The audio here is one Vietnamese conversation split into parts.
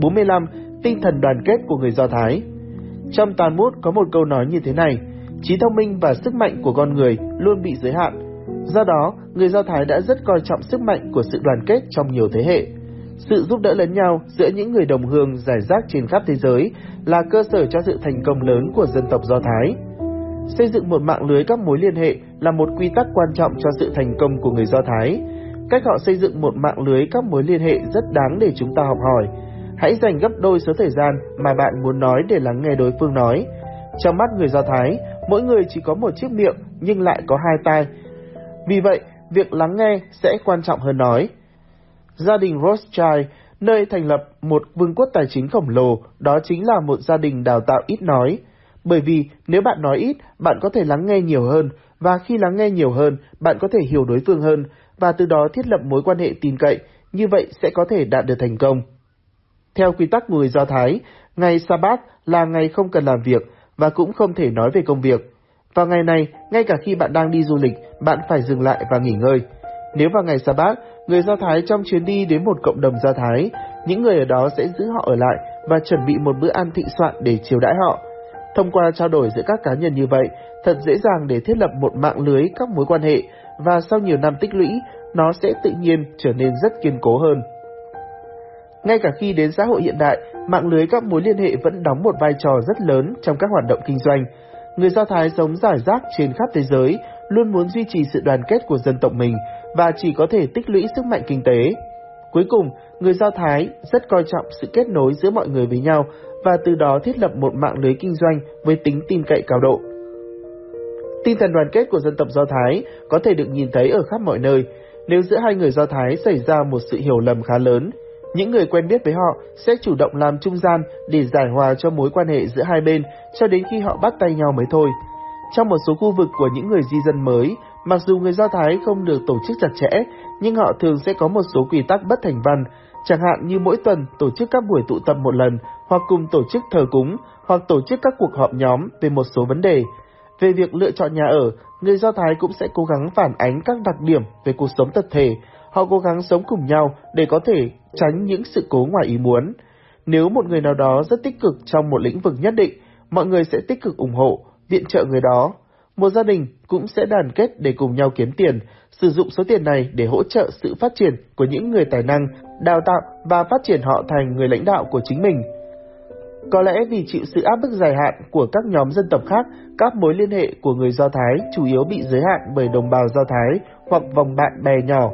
45. Tinh thần đoàn kết của người Do Thái Trong Talmud có một câu nói như thế này, trí thông minh và sức mạnh của con người luôn bị giới hạn. Do đó, người Do Thái đã rất coi trọng sức mạnh của sự đoàn kết trong nhiều thế hệ. Sự giúp đỡ lẫn nhau giữa những người đồng hương giải rác trên khắp thế giới là cơ sở cho sự thành công lớn của dân tộc Do Thái. Xây dựng một mạng lưới các mối liên hệ là một quy tắc quan trọng cho sự thành công của người Do Thái. Cách họ xây dựng một mạng lưới các mối liên hệ rất đáng để chúng ta học hỏi. Hãy dành gấp đôi số thời gian mà bạn muốn nói để lắng nghe đối phương nói. Trong mắt người Do Thái, mỗi người chỉ có một chiếc miệng nhưng lại có hai tai. Vì vậy, việc lắng nghe sẽ quan trọng hơn nói. Gia đình Rothschild, nơi thành lập một vương quốc tài chính khổng lồ, đó chính là một gia đình đào tạo ít nói. Bởi vì nếu bạn nói ít, bạn có thể lắng nghe nhiều hơn, và khi lắng nghe nhiều hơn, bạn có thể hiểu đối phương hơn, và từ đó thiết lập mối quan hệ tin cậy, như vậy sẽ có thể đạt được thành công. Theo quy tắc người Do Thái, ngày Sabbath là ngày không cần làm việc và cũng không thể nói về công việc. Vào ngày này, ngay cả khi bạn đang đi du lịch, bạn phải dừng lại và nghỉ ngơi. Nếu vào ngày Sabbath, người Do Thái trong chuyến đi đến một cộng đồng Do Thái, những người ở đó sẽ giữ họ ở lại và chuẩn bị một bữa ăn thịnh soạn để chiều đãi họ. Thông qua trao đổi giữa các cá nhân như vậy, thật dễ dàng để thiết lập một mạng lưới các mối quan hệ và sau nhiều năm tích lũy, nó sẽ tự nhiên trở nên rất kiên cố hơn. Ngay cả khi đến xã hội hiện đại, mạng lưới các mối liên hệ vẫn đóng một vai trò rất lớn trong các hoạt động kinh doanh. Người Do Thái sống giải rác trên khắp thế giới, luôn muốn duy trì sự đoàn kết của dân tộc mình và chỉ có thể tích lũy sức mạnh kinh tế. Cuối cùng, người Do Thái rất coi trọng sự kết nối giữa mọi người với nhau và từ đó thiết lập một mạng lưới kinh doanh với tính tin cậy cao độ. Tinh thần đoàn kết của dân tộc Do Thái có thể được nhìn thấy ở khắp mọi nơi. Nếu giữa hai người Do Thái xảy ra một sự hiểu lầm khá lớn, những người quen biết với họ sẽ chủ động làm trung gian để giải hòa cho mối quan hệ giữa hai bên cho đến khi họ bắt tay nhau mới thôi. Trong một số khu vực của những người di dân mới, mặc dù người Do Thái không được tổ chức chặt chẽ, nhưng họ thường sẽ có một số quy tắc bất thành văn, chẳng hạn như mỗi tuần tổ chức các buổi tụ tập một lần, hoặc cùng tổ chức thờ cúng, hoặc tổ chức các cuộc họp nhóm về một số vấn đề. Về việc lựa chọn nhà ở, người Do Thái cũng sẽ cố gắng phản ánh các đặc điểm về cuộc sống tập thể. Họ cố gắng sống cùng nhau để có thể tránh những sự cố ngoài ý muốn. Nếu một người nào đó rất tích cực trong một lĩnh vực nhất định, mọi người sẽ tích cực ủng hộ, viện trợ người đó. Một gia đình cũng sẽ đoàn kết để cùng nhau kiếm tiền, sử dụng số tiền này để hỗ trợ sự phát triển của những người tài năng, đào tạo và phát triển họ thành người lãnh đạo của chính mình. Có lẽ vì chịu sự áp bức dài hạn của các nhóm dân tộc khác, các mối liên hệ của người Do Thái chủ yếu bị giới hạn bởi đồng bào Do Thái hoặc vòng bạn bè nhỏ.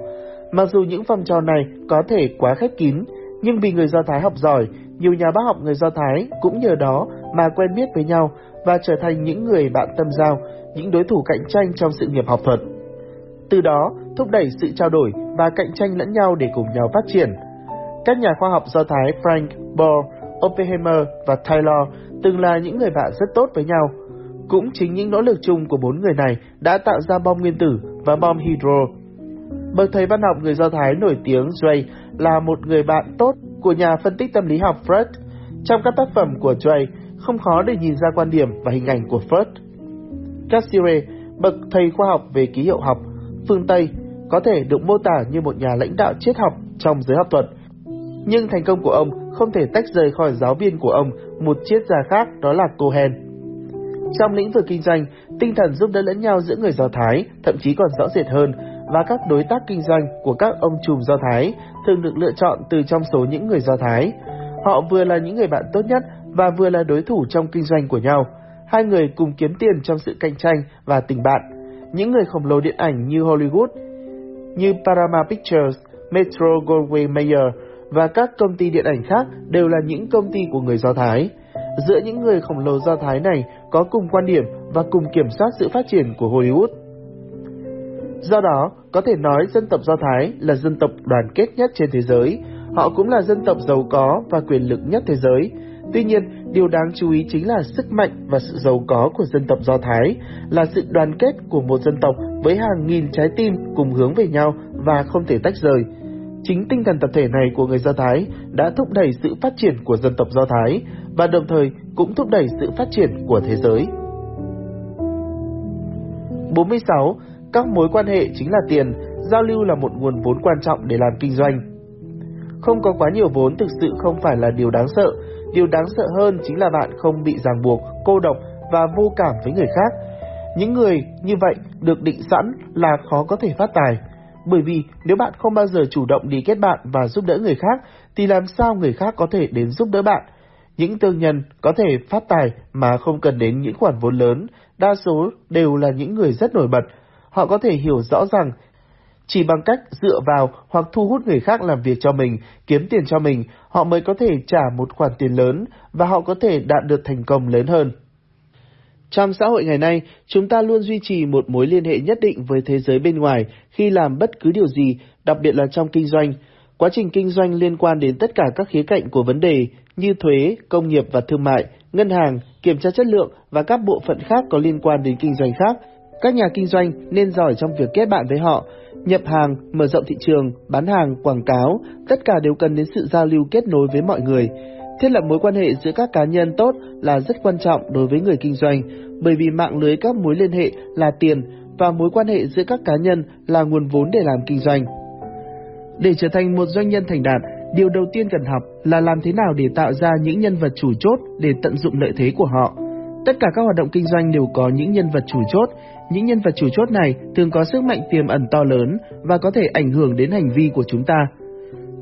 Mặc dù những vòng tròn này có thể quá khép kín, nhưng vì người Do Thái học giỏi, nhiều nhà bác học người Do Thái cũng nhờ đó mà quen biết với nhau và trở thành những người bạn tâm giao, những đối thủ cạnh tranh trong sự nghiệp học thuật. Từ đó, thúc đẩy sự trao đổi và cạnh tranh lẫn nhau để cùng nhau phát triển. Các nhà khoa học Do Thái Frank Bohr Oppenheimer và Taylor từng là những người bạn rất tốt với nhau. Cũng chính những nỗ lực chung của bốn người này đã tạo ra bom nguyên tử và bom hydro. Bậc thầy văn học người Do Thái nổi tiếng Dre là một người bạn tốt của nhà phân tích tâm lý học Freud. Trong các tác phẩm của Dre, không khó để nhìn ra quan điểm và hình ảnh của Freud. Cassirer, bậc thầy khoa học về ký hiệu học, phương Tây, có thể được mô tả như một nhà lãnh đạo triết học trong giới học thuật. Nhưng thành công của ông không thể tách rời khỏi giáo viên của ông, một triết gia khác đó là Cohen. Trong lĩnh vực kinh doanh, tinh thần giúp đỡ lẫn nhau giữa người Do Thái thậm chí còn rõ rệt hơn và các đối tác kinh doanh của các ông trùm Do Thái thường được lựa chọn từ trong số những người Do Thái. Họ vừa là những người bạn tốt nhất và vừa là đối thủ trong kinh doanh của nhau. Hai người cùng kiếm tiền trong sự cạnh tranh và tình bạn. Những người khổng lồ điện ảnh như Hollywood, như Paramount Pictures, Metro Goldwyn Mayer và các công ty điện ảnh khác đều là những công ty của người Do Thái. Giữa những người khổng lồ Do Thái này có cùng quan điểm và cùng kiểm soát sự phát triển của Hollywood. Do đó, có thể nói dân tộc Do Thái là dân tộc đoàn kết nhất trên thế giới. Họ cũng là dân tộc giàu có và quyền lực nhất thế giới. Tuy nhiên, điều đáng chú ý chính là sức mạnh và sự giàu có của dân tộc Do Thái, là sự đoàn kết của một dân tộc với hàng nghìn trái tim cùng hướng về nhau và không thể tách rời. Chính tinh thần tập thể này của người Do Thái đã thúc đẩy sự phát triển của dân tộc Do Thái và đồng thời cũng thúc đẩy sự phát triển của thế giới. 46. Các mối quan hệ chính là tiền, giao lưu là một nguồn vốn quan trọng để làm kinh doanh. Không có quá nhiều vốn thực sự không phải là điều đáng sợ. Điều đáng sợ hơn chính là bạn không bị ràng buộc, cô độc và vô cảm với người khác. Những người như vậy được định sẵn là khó có thể phát tài. Bởi vì nếu bạn không bao giờ chủ động đi kết bạn và giúp đỡ người khác, thì làm sao người khác có thể đến giúp đỡ bạn? Những thương nhân có thể phát tài mà không cần đến những khoản vốn lớn, đa số đều là những người rất nổi bật. Họ có thể hiểu rõ rằng chỉ bằng cách dựa vào hoặc thu hút người khác làm việc cho mình, kiếm tiền cho mình, họ mới có thể trả một khoản tiền lớn và họ có thể đạt được thành công lớn hơn. Trong xã hội ngày nay, chúng ta luôn duy trì một mối liên hệ nhất định với thế giới bên ngoài khi làm bất cứ điều gì, đặc biệt là trong kinh doanh. Quá trình kinh doanh liên quan đến tất cả các khía cạnh của vấn đề như thuế, công nghiệp và thương mại, ngân hàng, kiểm tra chất lượng và các bộ phận khác có liên quan đến kinh doanh khác. Các nhà kinh doanh nên giỏi trong việc kết bạn với họ, nhập hàng, mở rộng thị trường, bán hàng, quảng cáo, tất cả đều cần đến sự giao lưu kết nối với mọi người. Thiết lập mối quan hệ giữa các cá nhân tốt là rất quan trọng đối với người kinh doanh, bởi vì mạng lưới các mối liên hệ là tiền và mối quan hệ giữa các cá nhân là nguồn vốn để làm kinh doanh. Để trở thành một doanh nhân thành đạt, điều đầu tiên cần học là làm thế nào để tạo ra những nhân vật chủ chốt để tận dụng lợi thế của họ. Tất cả các hoạt động kinh doanh đều có những nhân vật chủ chốt. Những nhân vật chủ chốt này thường có sức mạnh tiềm ẩn to lớn và có thể ảnh hưởng đến hành vi của chúng ta.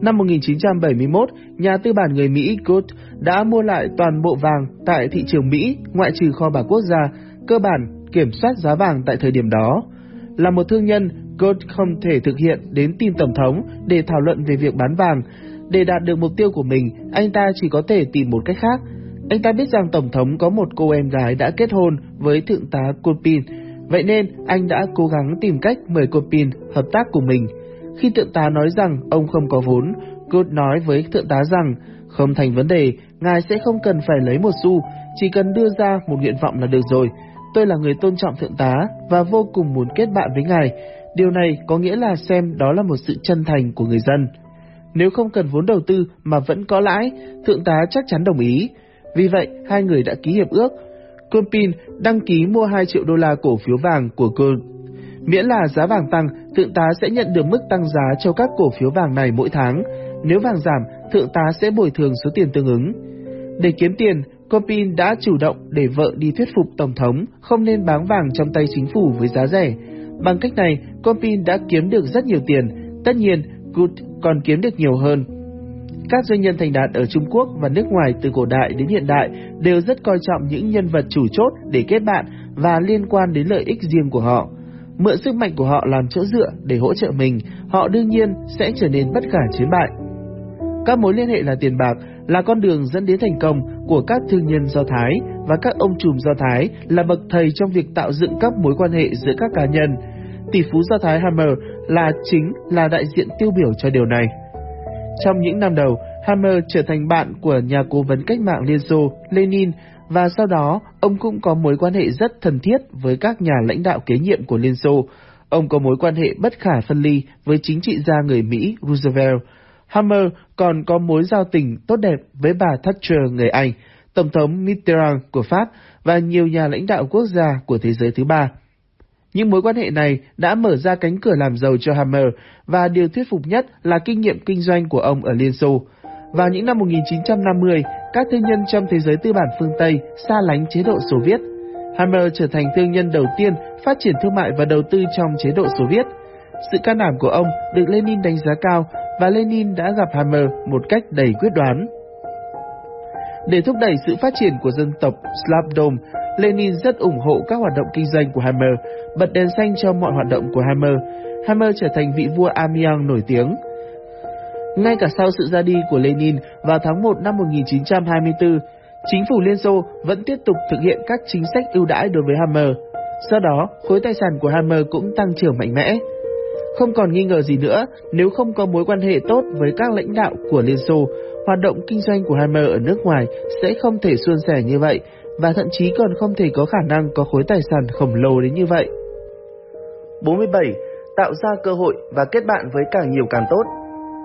Năm 1971, nhà tư bản người Mỹ Good đã mua lại toàn bộ vàng tại thị trường Mỹ ngoại trừ kho bạc quốc gia, cơ bản kiểm soát giá vàng tại thời điểm đó. Là một thương nhân, Good không thể thực hiện đến tìm Tổng thống để thảo luận về việc bán vàng. Để đạt được mục tiêu của mình, anh ta chỉ có thể tìm một cách khác. Anh ta biết rằng Tổng thống có một cô em gái đã kết hôn với Thượng tá Copin, vậy nên anh đã cố gắng tìm cách mời Copin hợp tác cùng mình. Khi thượng tá nói rằng ông không có vốn, Good nói với thượng tá rằng không thành vấn đề, ngài sẽ không cần phải lấy một xu, chỉ cần đưa ra một nguyện vọng là được rồi. Tôi là người tôn trọng thượng tá và vô cùng muốn kết bạn với ngài. Điều này có nghĩa là xem đó là một sự chân thành của người dân. Nếu không cần vốn đầu tư mà vẫn có lãi, thượng tá chắc chắn đồng ý. Vì vậy, hai người đã ký hiệp ước. Compin đăng ký mua 2 triệu đô la cổ phiếu vàng của Gold. Miễn là giá vàng tăng, thượng tá sẽ nhận được mức tăng giá cho các cổ phiếu vàng này mỗi tháng. Nếu vàng giảm, thượng tá sẽ bồi thường số tiền tương ứng. Để kiếm tiền, Compin đã chủ động để vợ đi thuyết phục Tổng thống không nên bán vàng trong tay chính phủ với giá rẻ. Bằng cách này, Compin đã kiếm được rất nhiều tiền. Tất nhiên, Good còn kiếm được nhiều hơn. Các doanh nhân thành đạt ở Trung Quốc và nước ngoài từ cổ đại đến hiện đại đều rất coi trọng những nhân vật chủ chốt để kết bạn và liên quan đến lợi ích riêng của họ. Mượn sức mạnh của họ làm chỗ dựa để hỗ trợ mình, họ đương nhiên sẽ trở nên bất khả chiến bại. Các mối liên hệ là tiền bạc, là con đường dẫn đến thành công của các thương nhân Do Thái và các ông trùm Do Thái là bậc thầy trong việc tạo dựng các mối quan hệ giữa các cá nhân. Tỷ phú Do Thái Hammer là chính là đại diện tiêu biểu cho điều này. Trong những năm đầu, Hammer trở thành bạn của nhà cố vấn cách mạng Liên Xô Lenin và sau đó ông cũng có mối quan hệ rất thân thiết với các nhà lãnh đạo kế nhiệm của Liên Xô. Ông có mối quan hệ bất khả phân ly với chính trị gia người Mỹ Roosevelt. Hammer còn có mối giao tình tốt đẹp với bà Thatcher người Anh, Tổng thống Mitterrand của Pháp và nhiều nhà lãnh đạo quốc gia của thế giới thứ ba. Những mối quan hệ này đã mở ra cánh cửa làm giàu cho Hammer và điều thuyết phục nhất là kinh nghiệm kinh doanh của ông ở Liên Xô. Vào những năm 1950, các thương nhân trong thế giới tư bản phương Tây xa lánh chế độ Xô Viết. Hammer trở thành thương nhân đầu tiên phát triển thương mại và đầu tư trong chế độ Xô Viết. Sự can đảm của ông được Lenin đánh giá cao và Lenin đã gặp Hammer một cách đầy quyết đoán. Để thúc đẩy sự phát triển của dân tộc Slavdom, Lenin rất ủng hộ các hoạt động kinh doanh của Hammer, bật đèn xanh cho mọi hoạt động của Hammer. Hammer trở thành vị vua Amiens nổi tiếng. Ngay cả sau sự ra đi của Lenin vào tháng 1 năm 1924, chính phủ Liên Xô vẫn tiếp tục thực hiện các chính sách ưu đãi đối với Hammer. Sau đó, khối tài sản của Hammer cũng tăng trưởng mạnh mẽ. Không còn nghi ngờ gì nữa, nếu không có mối quan hệ tốt với các lãnh đạo của Liên Xô, hoạt động kinh doanh của Hammer ở nước ngoài sẽ không thể suôn sẻ như vậy và thậm chí còn không thể có khả năng có khối tài sản khổng lồ đến như vậy. 47. Tạo ra cơ hội và kết bạn với càng nhiều càng tốt.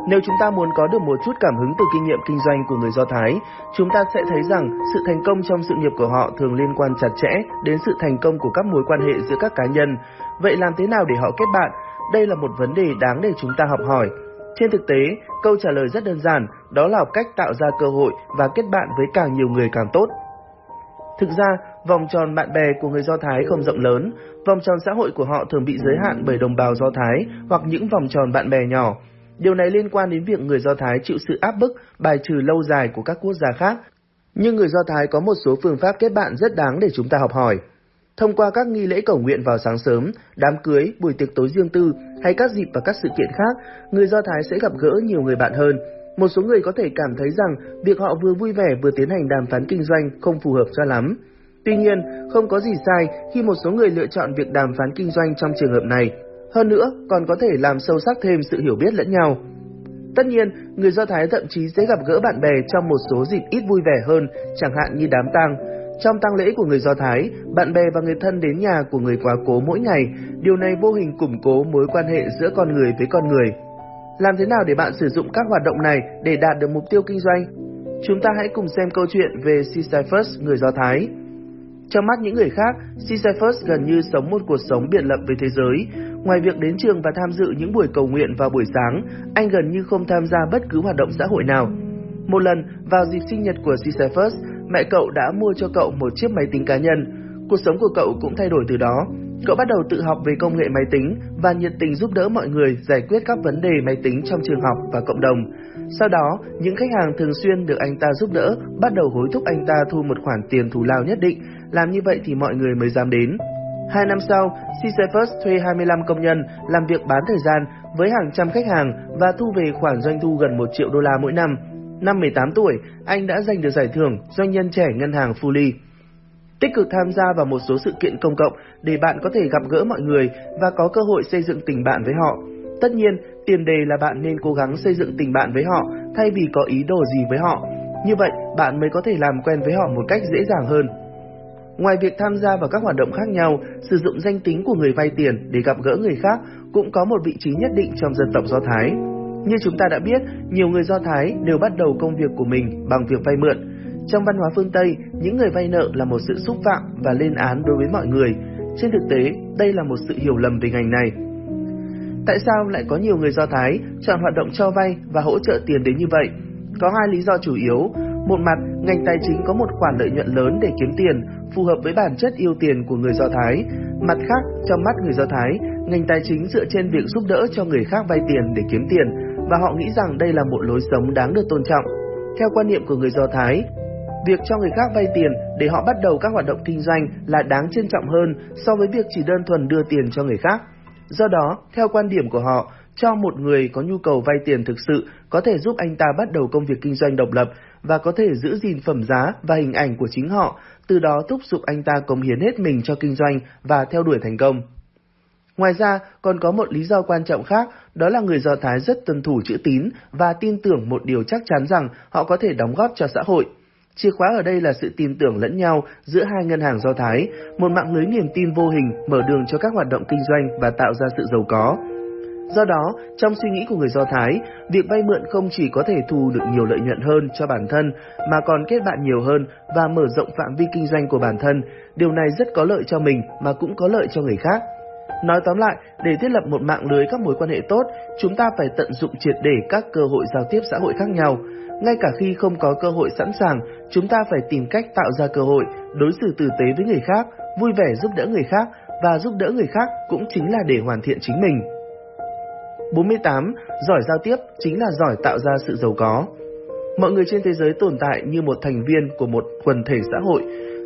Nếu chúng ta muốn có được một chút cảm hứng từ kinh nghiệm kinh doanh của người Do Thái, chúng ta sẽ thấy rằng sự thành công trong sự nghiệp của họ thường liên quan chặt chẽ đến sự thành công của các mối quan hệ giữa các cá nhân. Vậy làm thế nào để họ kết bạn? Đây là một vấn đề đáng để chúng ta học hỏi. Trên thực tế, câu trả lời rất đơn giản, đó là cách tạo ra cơ hội và kết bạn với càng nhiều người càng tốt. Thực ra, vòng tròn bạn bè của người Do Thái không rộng lớn, vòng tròn xã hội của họ thường bị giới hạn bởi đồng bào Do Thái hoặc những vòng tròn bạn bè nhỏ. Điều này liên quan đến việc người Do Thái chịu sự áp bức, bài trừ lâu dài của các quốc gia khác. Nhưng người Do Thái có một số phương pháp kết bạn rất đáng để chúng ta học hỏi. Thông qua các nghi lễ cầu nguyện vào sáng sớm, đám cưới, buổi tiệc tối riêng tư hay các dịp và các sự kiện khác, người Do Thái sẽ gặp gỡ nhiều người bạn hơn. Một số người có thể cảm thấy rằng việc họ vừa vui vẻ vừa tiến hành đàm phán kinh doanh không phù hợp cho lắm. Tuy nhiên, không có gì sai khi một số người lựa chọn việc đàm phán kinh doanh trong trường hợp này. Hơn nữa, còn có thể làm sâu sắc thêm sự hiểu biết lẫn nhau. Tất nhiên, người Do Thái thậm chí sẽ gặp gỡ bạn bè trong một số dịp ít vui vẻ hơn, chẳng hạn như đám tang. Trong tang lễ của người Do Thái, bạn bè và người thân đến nhà của người quá cố mỗi ngày, điều này vô hình củng cố mối quan hệ giữa con người với con người. Làm thế nào để bạn sử dụng các hoạt động này để đạt được mục tiêu kinh doanh? Chúng ta hãy cùng xem câu chuyện về Sisyphus, người Do Thái. Trong mắt những người khác, Sisyphus gần như sống một cuộc sống biệt lập với thế giới. Ngoài việc đến trường và tham dự những buổi cầu nguyện vào buổi sáng, anh gần như không tham gia bất cứ hoạt động xã hội nào. Một lần, vào dịp sinh nhật của Sisyphus, mẹ cậu đã mua cho cậu một chiếc máy tính cá nhân. Cuộc sống của cậu cũng thay đổi từ đó. Cậu bắt đầu tự học về công nghệ máy tính và nhiệt tình giúp đỡ mọi người giải quyết các vấn đề máy tính trong trường học và cộng đồng. Sau đó, những khách hàng thường xuyên được anh ta giúp đỡ bắt đầu hối thúc anh ta thu một khoản tiền thù lao nhất định, làm như vậy thì mọi người mới dám đến. Hai năm sau, Sisyphus thuê 25 công nhân làm việc bán thời gian với hàng trăm khách hàng và thu về khoản doanh thu gần 1 triệu đô la mỗi năm. Năm 18 tuổi, anh đã giành được giải thưởng doanh nhân trẻ ngân hàng Fully. Tích cực tham gia vào một số sự kiện công cộng để bạn có thể gặp gỡ mọi người và có cơ hội xây dựng tình bạn với họ. Tất nhiên, tiền đề là bạn nên cố gắng xây dựng tình bạn với họ thay vì có ý đồ gì với họ. Như vậy, bạn mới có thể làm quen với họ một cách dễ dàng hơn. Ngoài việc tham gia vào các hoạt động khác nhau, sử dụng danh tính của người vay tiền để gặp gỡ người khác cũng có một vị trí nhất định trong dân tộc Do Thái. Như chúng ta đã biết, nhiều người Do Thái đều bắt đầu công việc của mình bằng việc vay mượn. Trong văn hóa phương Tây, những người vay nợ là một sự xúc phạm và lên án đối với mọi người. Trên thực tế, đây là một sự hiểu lầm về ngành này. Tại sao lại có nhiều người Do Thái chọn hoạt động cho vay và hỗ trợ tiền đến như vậy? Có hai lý do chủ yếu. Một mặt, ngành tài chính có một khoản lợi nhuận lớn để kiếm tiền, phù hợp với bản chất yêu tiền của người Do Thái. Mặt khác, trong mắt người Do Thái, ngành tài chính dựa trên việc giúp đỡ cho người khác vay tiền để kiếm tiền và họ nghĩ rằng đây là một lối sống đáng được tôn trọng. Theo quan niệm của người Do Thái, việc cho người khác vay tiền để họ bắt đầu các hoạt động kinh doanh là đáng trân trọng hơn so với việc chỉ đơn thuần đưa tiền cho người khác. Do đó, theo quan điểm của họ, cho một người có nhu cầu vay tiền thực sự có thể giúp anh ta bắt đầu công việc kinh doanh độc lập và có thể giữ gìn phẩm giá và hình ảnh của chính họ, từ đó thúc giục anh ta cống hiến hết mình cho kinh doanh và theo đuổi thành công. Ngoài ra, còn có một lý do quan trọng khác, đó là người Do Thái rất tuân thủ chữ tín và tin tưởng một điều chắc chắn rằng họ có thể đóng góp cho xã hội. Chìa khóa ở đây là sự tin tưởng lẫn nhau giữa hai ngân hàng Do Thái, một mạng lưới niềm tin vô hình mở đường cho các hoạt động kinh doanh và tạo ra sự giàu có. Do đó, trong suy nghĩ của người Do Thái, việc vay mượn không chỉ có thể thu được nhiều lợi nhuận hơn cho bản thân, mà còn kết bạn nhiều hơn và mở rộng phạm vi kinh doanh của bản thân. Điều này rất có lợi cho mình mà cũng có lợi cho người khác. Nói tóm lại, để thiết lập một mạng lưới các mối quan hệ tốt, chúng ta phải tận dụng triệt để các cơ hội giao tiếp xã hội khác nhau. Ngay cả khi không có cơ hội sẵn sàng, chúng ta phải tìm cách tạo ra cơ hội, đối xử tử tế với người khác, vui vẻ giúp đỡ người khác và giúp đỡ người khác cũng chính là để hoàn thiện chính mình. 48. Giỏi giao tiếp chính là giỏi tạo ra sự giàu có. Mọi người trên thế giới tồn tại như một thành viên của một quần thể xã hội.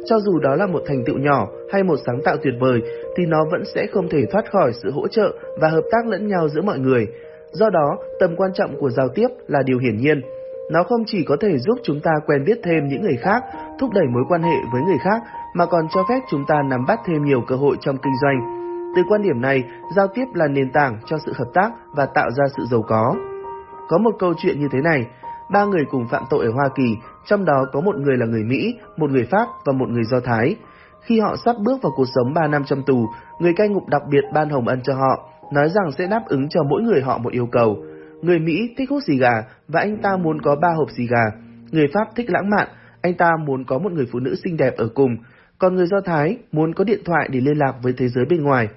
Cho dù đó là một thành tựu nhỏ hay một sáng tạo tuyệt vời, thì nó vẫn sẽ không thể thoát khỏi sự hỗ trợ và hợp tác lẫn nhau giữa mọi người. Do đó, tầm quan trọng của giao tiếp là điều hiển nhiên. Nó không chỉ có thể giúp chúng ta quen biết thêm những người khác, thúc đẩy mối quan hệ với người khác, mà còn cho phép chúng ta nắm bắt thêm nhiều cơ hội trong kinh doanh. Từ quan điểm này, giao tiếp là nền tảng cho sự hợp tác và tạo ra sự giàu có. Có một câu chuyện như thế này, ba người cùng phạm tội ở Hoa Kỳ, trong đó có một người là người Mỹ, một người Pháp và một người Do Thái. Khi họ sắp bước vào cuộc sống 3 năm trong tù, người cai ngục đặc biệt ban hồng ân cho họ, nói rằng sẽ đáp ứng cho mỗi người họ một yêu cầu. Người Mỹ thích hút xì gà và anh ta muốn có ba hộp xì gà. Người Pháp thích lãng mạn, anh ta muốn có một người phụ nữ xinh đẹp ở cùng. Còn người Do Thái muốn có điện thoại để liên lạc với thế giới bên ngoài.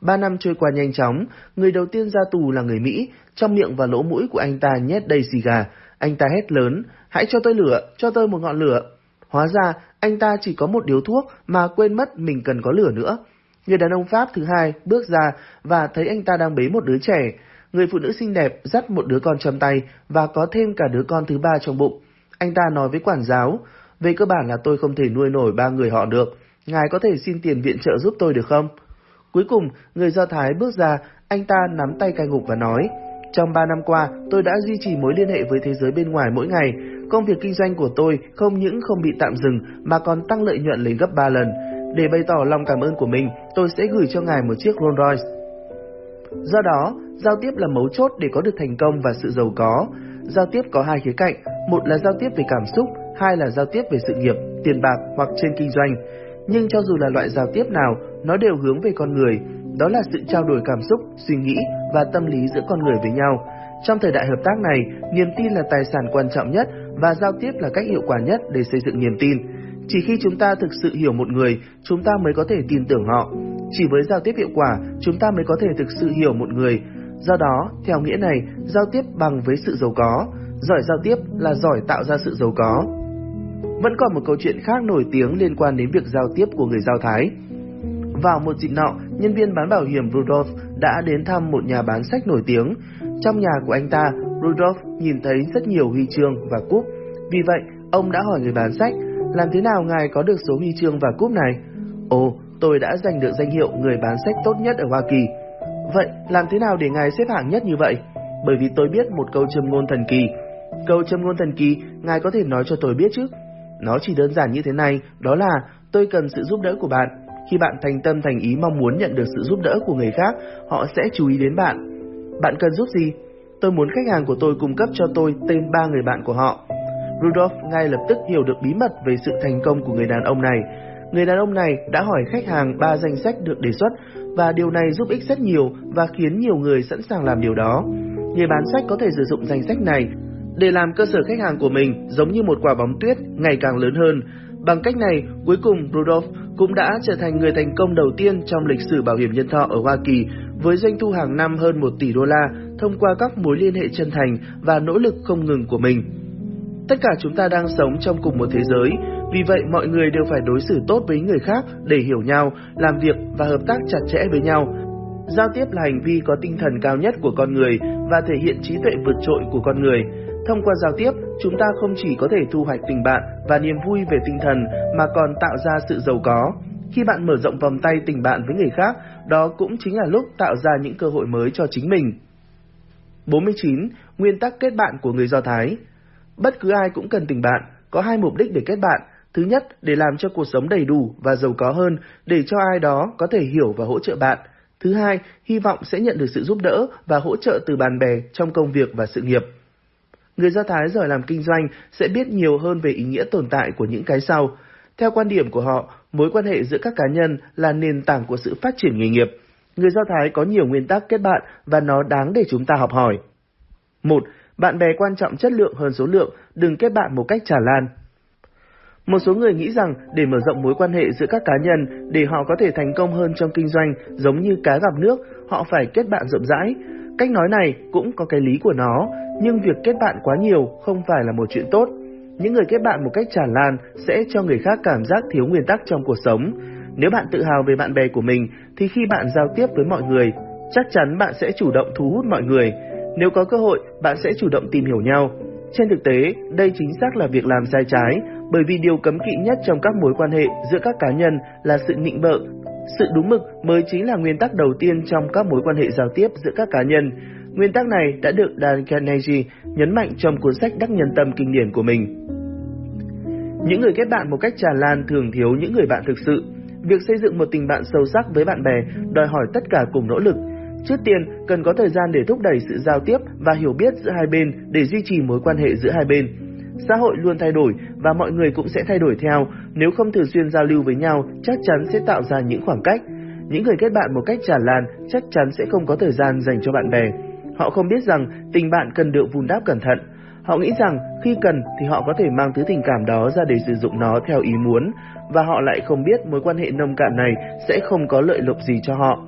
Ba năm trôi qua nhanh chóng, người đầu tiên ra tù là người Mỹ, trong miệng và lỗ mũi của anh ta nhét đầy xì gà. Anh ta hét lớn, hãy cho tôi lửa, cho tôi một ngọn lửa. Hóa ra, anh ta chỉ có một điếu thuốc mà quên mất mình cần có lửa nữa. Người đàn ông Pháp thứ hai bước ra và thấy anh ta đang bế một đứa trẻ. Người phụ nữ xinh đẹp dắt một đứa con trong tay và có thêm cả đứa con thứ ba trong bụng. Anh ta nói với quản giáo, về cơ bản là tôi không thể nuôi nổi ba người họ được. Ngài có thể xin tiền viện trợ giúp tôi được không? Cuối cùng, người Do Thái bước ra, anh ta nắm tay cai ngục và nói, trong ba năm qua, tôi đã duy trì mối liên hệ với thế giới bên ngoài mỗi ngày. Công việc kinh doanh của tôi không những không bị tạm dừng mà còn tăng lợi nhuận lên gấp 3 lần. Để bày tỏ lòng cảm ơn của mình, tôi sẽ gửi cho ngài một chiếc Rolls Royce. Do đó, giao tiếp là mấu chốt để có được thành công và sự giàu có. Giao tiếp có hai khía cạnh, một là giao tiếp về cảm xúc, hai là giao tiếp về sự nghiệp, tiền bạc hoặc trên kinh doanh. Nhưng cho dù là loại giao tiếp nào, nó đều hướng về con người, đó là sự trao đổi cảm xúc, suy nghĩ và tâm lý giữa con người với nhau. Trong thời đại hợp tác này, niềm tin là tài sản quan trọng nhất và giao tiếp là cách hiệu quả nhất để xây dựng niềm tin. Chỉ khi chúng ta thực sự hiểu một người, chúng ta mới có thể tin tưởng họ. Chỉ với giao tiếp hiệu quả, chúng ta mới có thể thực sự hiểu một người. Do đó, theo nghĩa này, giao tiếp bằng với sự giàu có. Giỏi giao tiếp là giỏi tạo ra sự giàu có. Vẫn còn một câu chuyện khác nổi tiếng liên quan đến việc giao tiếp của người giao Thái. Vào một dịp nọ, nhân viên bán bảo hiểm Rudolph đã đến thăm một nhà bán sách nổi tiếng. Trong nhà của anh ta, Rudolph nhìn thấy rất nhiều huy chương và cúp. Vì vậy, ông đã hỏi người bán sách, làm thế nào ngài có được số huy chương và cúp này? Ồ, tôi đã giành được danh hiệu người bán sách tốt nhất ở Hoa Kỳ. Vậy, làm thế nào để ngài xếp hạng nhất như vậy? Bởi vì tôi biết một câu châm ngôn thần kỳ. Câu châm ngôn thần kỳ, ngài có thể nói cho tôi biết chứ? Nó chỉ đơn giản như thế này, đó là tôi cần sự giúp đỡ của bạn. Khi bạn thành tâm thành ý mong muốn nhận được sự giúp đỡ của người khác, họ sẽ chú ý đến bạn. Bạn cần giúp gì? Tôi muốn khách hàng của tôi cung cấp cho tôi tên ba người bạn của họ. Rudolph ngay lập tức hiểu được bí mật về sự thành công của người đàn ông này. Người đàn ông này đã hỏi khách hàng ba danh sách được đề xuất và điều này giúp ích rất nhiều và khiến nhiều người sẵn sàng làm điều đó. Người bán sách có thể sử dụng danh sách này để làm cơ sở khách hàng của mình giống như một quả bóng tuyết ngày càng lớn hơn. Bằng cách này, cuối cùng Rudolph cũng đã trở thành người thành công đầu tiên trong lịch sử bảo hiểm nhân thọ ở Hoa Kỳ với doanh thu hàng năm hơn 1 tỷ đô la thông qua các mối liên hệ chân thành và nỗ lực không ngừng của mình. Tất cả chúng ta đang sống trong cùng một thế giới, vì vậy mọi người đều phải đối xử tốt với người khác để hiểu nhau, làm việc và hợp tác chặt chẽ với nhau. Giao tiếp là hành vi có tinh thần cao nhất của con người và thể hiện trí tuệ vượt trội của con người. Thông qua giao tiếp, chúng ta không chỉ có thể thu hoạch tình bạn và niềm vui về tinh thần mà còn tạo ra sự giàu có. Khi bạn mở rộng vòng tay tình bạn với người khác, đó cũng chính là lúc tạo ra những cơ hội mới cho chính mình. 49. Nguyên tắc kết bạn của người Do Thái Bất cứ ai cũng cần tình bạn, có hai mục đích để kết bạn. Thứ nhất, để làm cho cuộc sống đầy đủ và giàu có hơn, để cho ai đó có thể hiểu và hỗ trợ bạn. Thứ hai, hy vọng sẽ nhận được sự giúp đỡ và hỗ trợ từ bạn bè trong công việc và sự nghiệp. Người Do Thái giỏi làm kinh doanh sẽ biết nhiều hơn về ý nghĩa tồn tại của những cái sau. Theo quan điểm của họ, mối quan hệ giữa các cá nhân là nền tảng của sự phát triển nghề nghiệp. Người Do Thái có nhiều nguyên tắc kết bạn và nó đáng để chúng ta học hỏi. 1. Bạn bè quan trọng chất lượng hơn số lượng, đừng kết bạn một cách trà lan. Một số người nghĩ rằng để mở rộng mối quan hệ giữa các cá nhân, để họ có thể thành công hơn trong kinh doanh giống như cá gặp nước, họ phải kết bạn rộng rãi. Cách nói này cũng có cái lý của nó, nhưng việc kết bạn quá nhiều không phải là một chuyện tốt. Những người kết bạn một cách tràn lan sẽ cho người khác cảm giác thiếu nguyên tắc trong cuộc sống. Nếu bạn tự hào về bạn bè của mình thì khi bạn giao tiếp với mọi người, chắc chắn bạn sẽ chủ động thu hút mọi người. Nếu có cơ hội, bạn sẽ chủ động tìm hiểu nhau. Trên thực tế, đây chính xác là việc làm sai trái, bởi vì điều cấm kỵ nhất trong các mối quan hệ giữa các cá nhân là sự nịnh bợ. Sự đúng mực mới chính là nguyên tắc đầu tiên trong các mối quan hệ giao tiếp giữa các cá nhân. Nguyên tắc này đã được Dan Carnegie nhấn mạnh trong cuốn sách Đắc Nhân Tâm kinh điển của mình. Những người kết bạn một cách tràn lan thường thiếu những người bạn thực sự. Việc xây dựng một tình bạn sâu sắc với bạn bè đòi hỏi tất cả cùng nỗ lực. Trước tiên, cần có thời gian để thúc đẩy sự giao tiếp và hiểu biết giữa hai bên để duy trì mối quan hệ giữa hai bên. Xã hội luôn thay đổi và mọi người cũng sẽ thay đổi theo, nếu không thường xuyên giao lưu với nhau, chắc chắn sẽ tạo ra những khoảng cách. Những người kết bạn một cách tràn lan chắc chắn sẽ không có thời gian dành cho bạn bè. Họ không biết rằng tình bạn cần được vun đắp cẩn thận. Họ nghĩ rằng khi cần thì họ có thể mang thứ tình cảm đó ra để sử dụng nó theo ý muốn, và họ lại không biết mối quan hệ nông cạn này sẽ không có lợi lộc gì cho họ.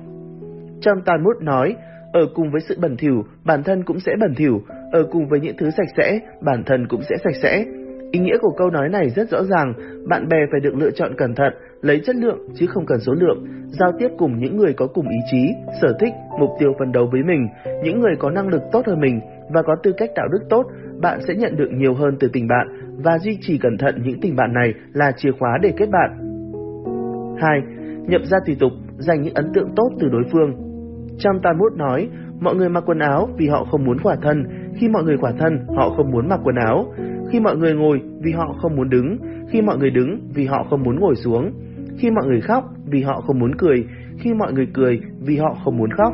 Trong Talmud nói, ở cùng với sự bẩn thỉu, bản thân cũng sẽ bẩn thỉu, ở cùng với những thứ sạch sẽ, bản thân cũng sẽ sạch sẽ. Ý nghĩa của câu nói này rất rõ ràng, bạn bè phải được lựa chọn cẩn thận, lấy chất lượng chứ không cần số lượng, giao tiếp cùng những người có cùng ý chí, sở thích, mục tiêu phấn đấu với mình, những người có năng lực tốt hơn mình và có tư cách đạo đức tốt, bạn sẽ nhận được nhiều hơn từ tình bạn và duy trì cẩn thận những tình bạn này là chìa khóa để kết bạn. 2. Nhập ra tùy tục, dành những ấn tượng tốt từ đối phương. Trong Talmud nói, mọi người mặc quần áo vì họ không muốn khỏa thân, khi mọi người khỏa thân, họ không muốn mặc quần áo. Khi mọi người ngồi vì họ không muốn đứng, khi mọi người đứng vì họ không muốn ngồi xuống. Khi mọi người khóc vì họ không muốn cười, khi mọi người cười vì họ không muốn khóc.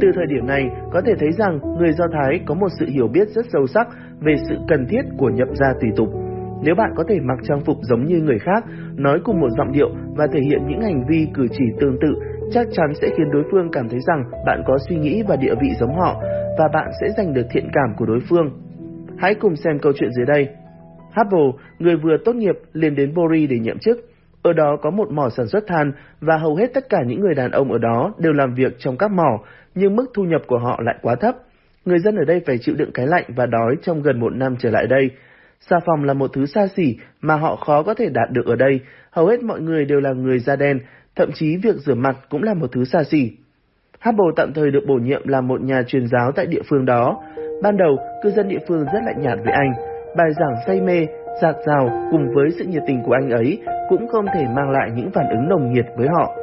Từ thời điểm này, có thể thấy rằng người Do Thái có một sự hiểu biết rất sâu sắc về sự cần thiết của nhập gia tùy tục. Nếu bạn có thể mặc trang phục giống như người khác, nói cùng một giọng điệu và thể hiện những hành vi cử chỉ tương tự, chắc chắn sẽ khiến đối phương cảm thấy rằng bạn có suy nghĩ và địa vị giống họ và bạn sẽ giành được thiện cảm của đối phương. Hãy cùng xem câu chuyện dưới đây. Hubble, người vừa tốt nghiệp, liền đến Bori để nhậm chức. Ở đó có một mỏ sản xuất than và hầu hết tất cả những người đàn ông ở đó đều làm việc trong các mỏ, nhưng mức thu nhập của họ lại quá thấp. Người dân ở đây phải chịu đựng cái lạnh và đói trong gần một năm trở lại đây. Xà phòng là một thứ xa xỉ mà họ khó có thể đạt được ở đây. Hầu hết mọi người đều là người da đen, thậm chí việc rửa mặt cũng là một thứ xa xỉ. Hubble tạm thời được bổ nhiệm làm một nhà truyền giáo tại địa phương đó. Ban đầu, cư dân địa phương rất lạnh nhạt với anh. Bài giảng say mê, giạt rào cùng với sự nhiệt tình của anh ấy cũng không thể mang lại những phản ứng nồng nhiệt với họ.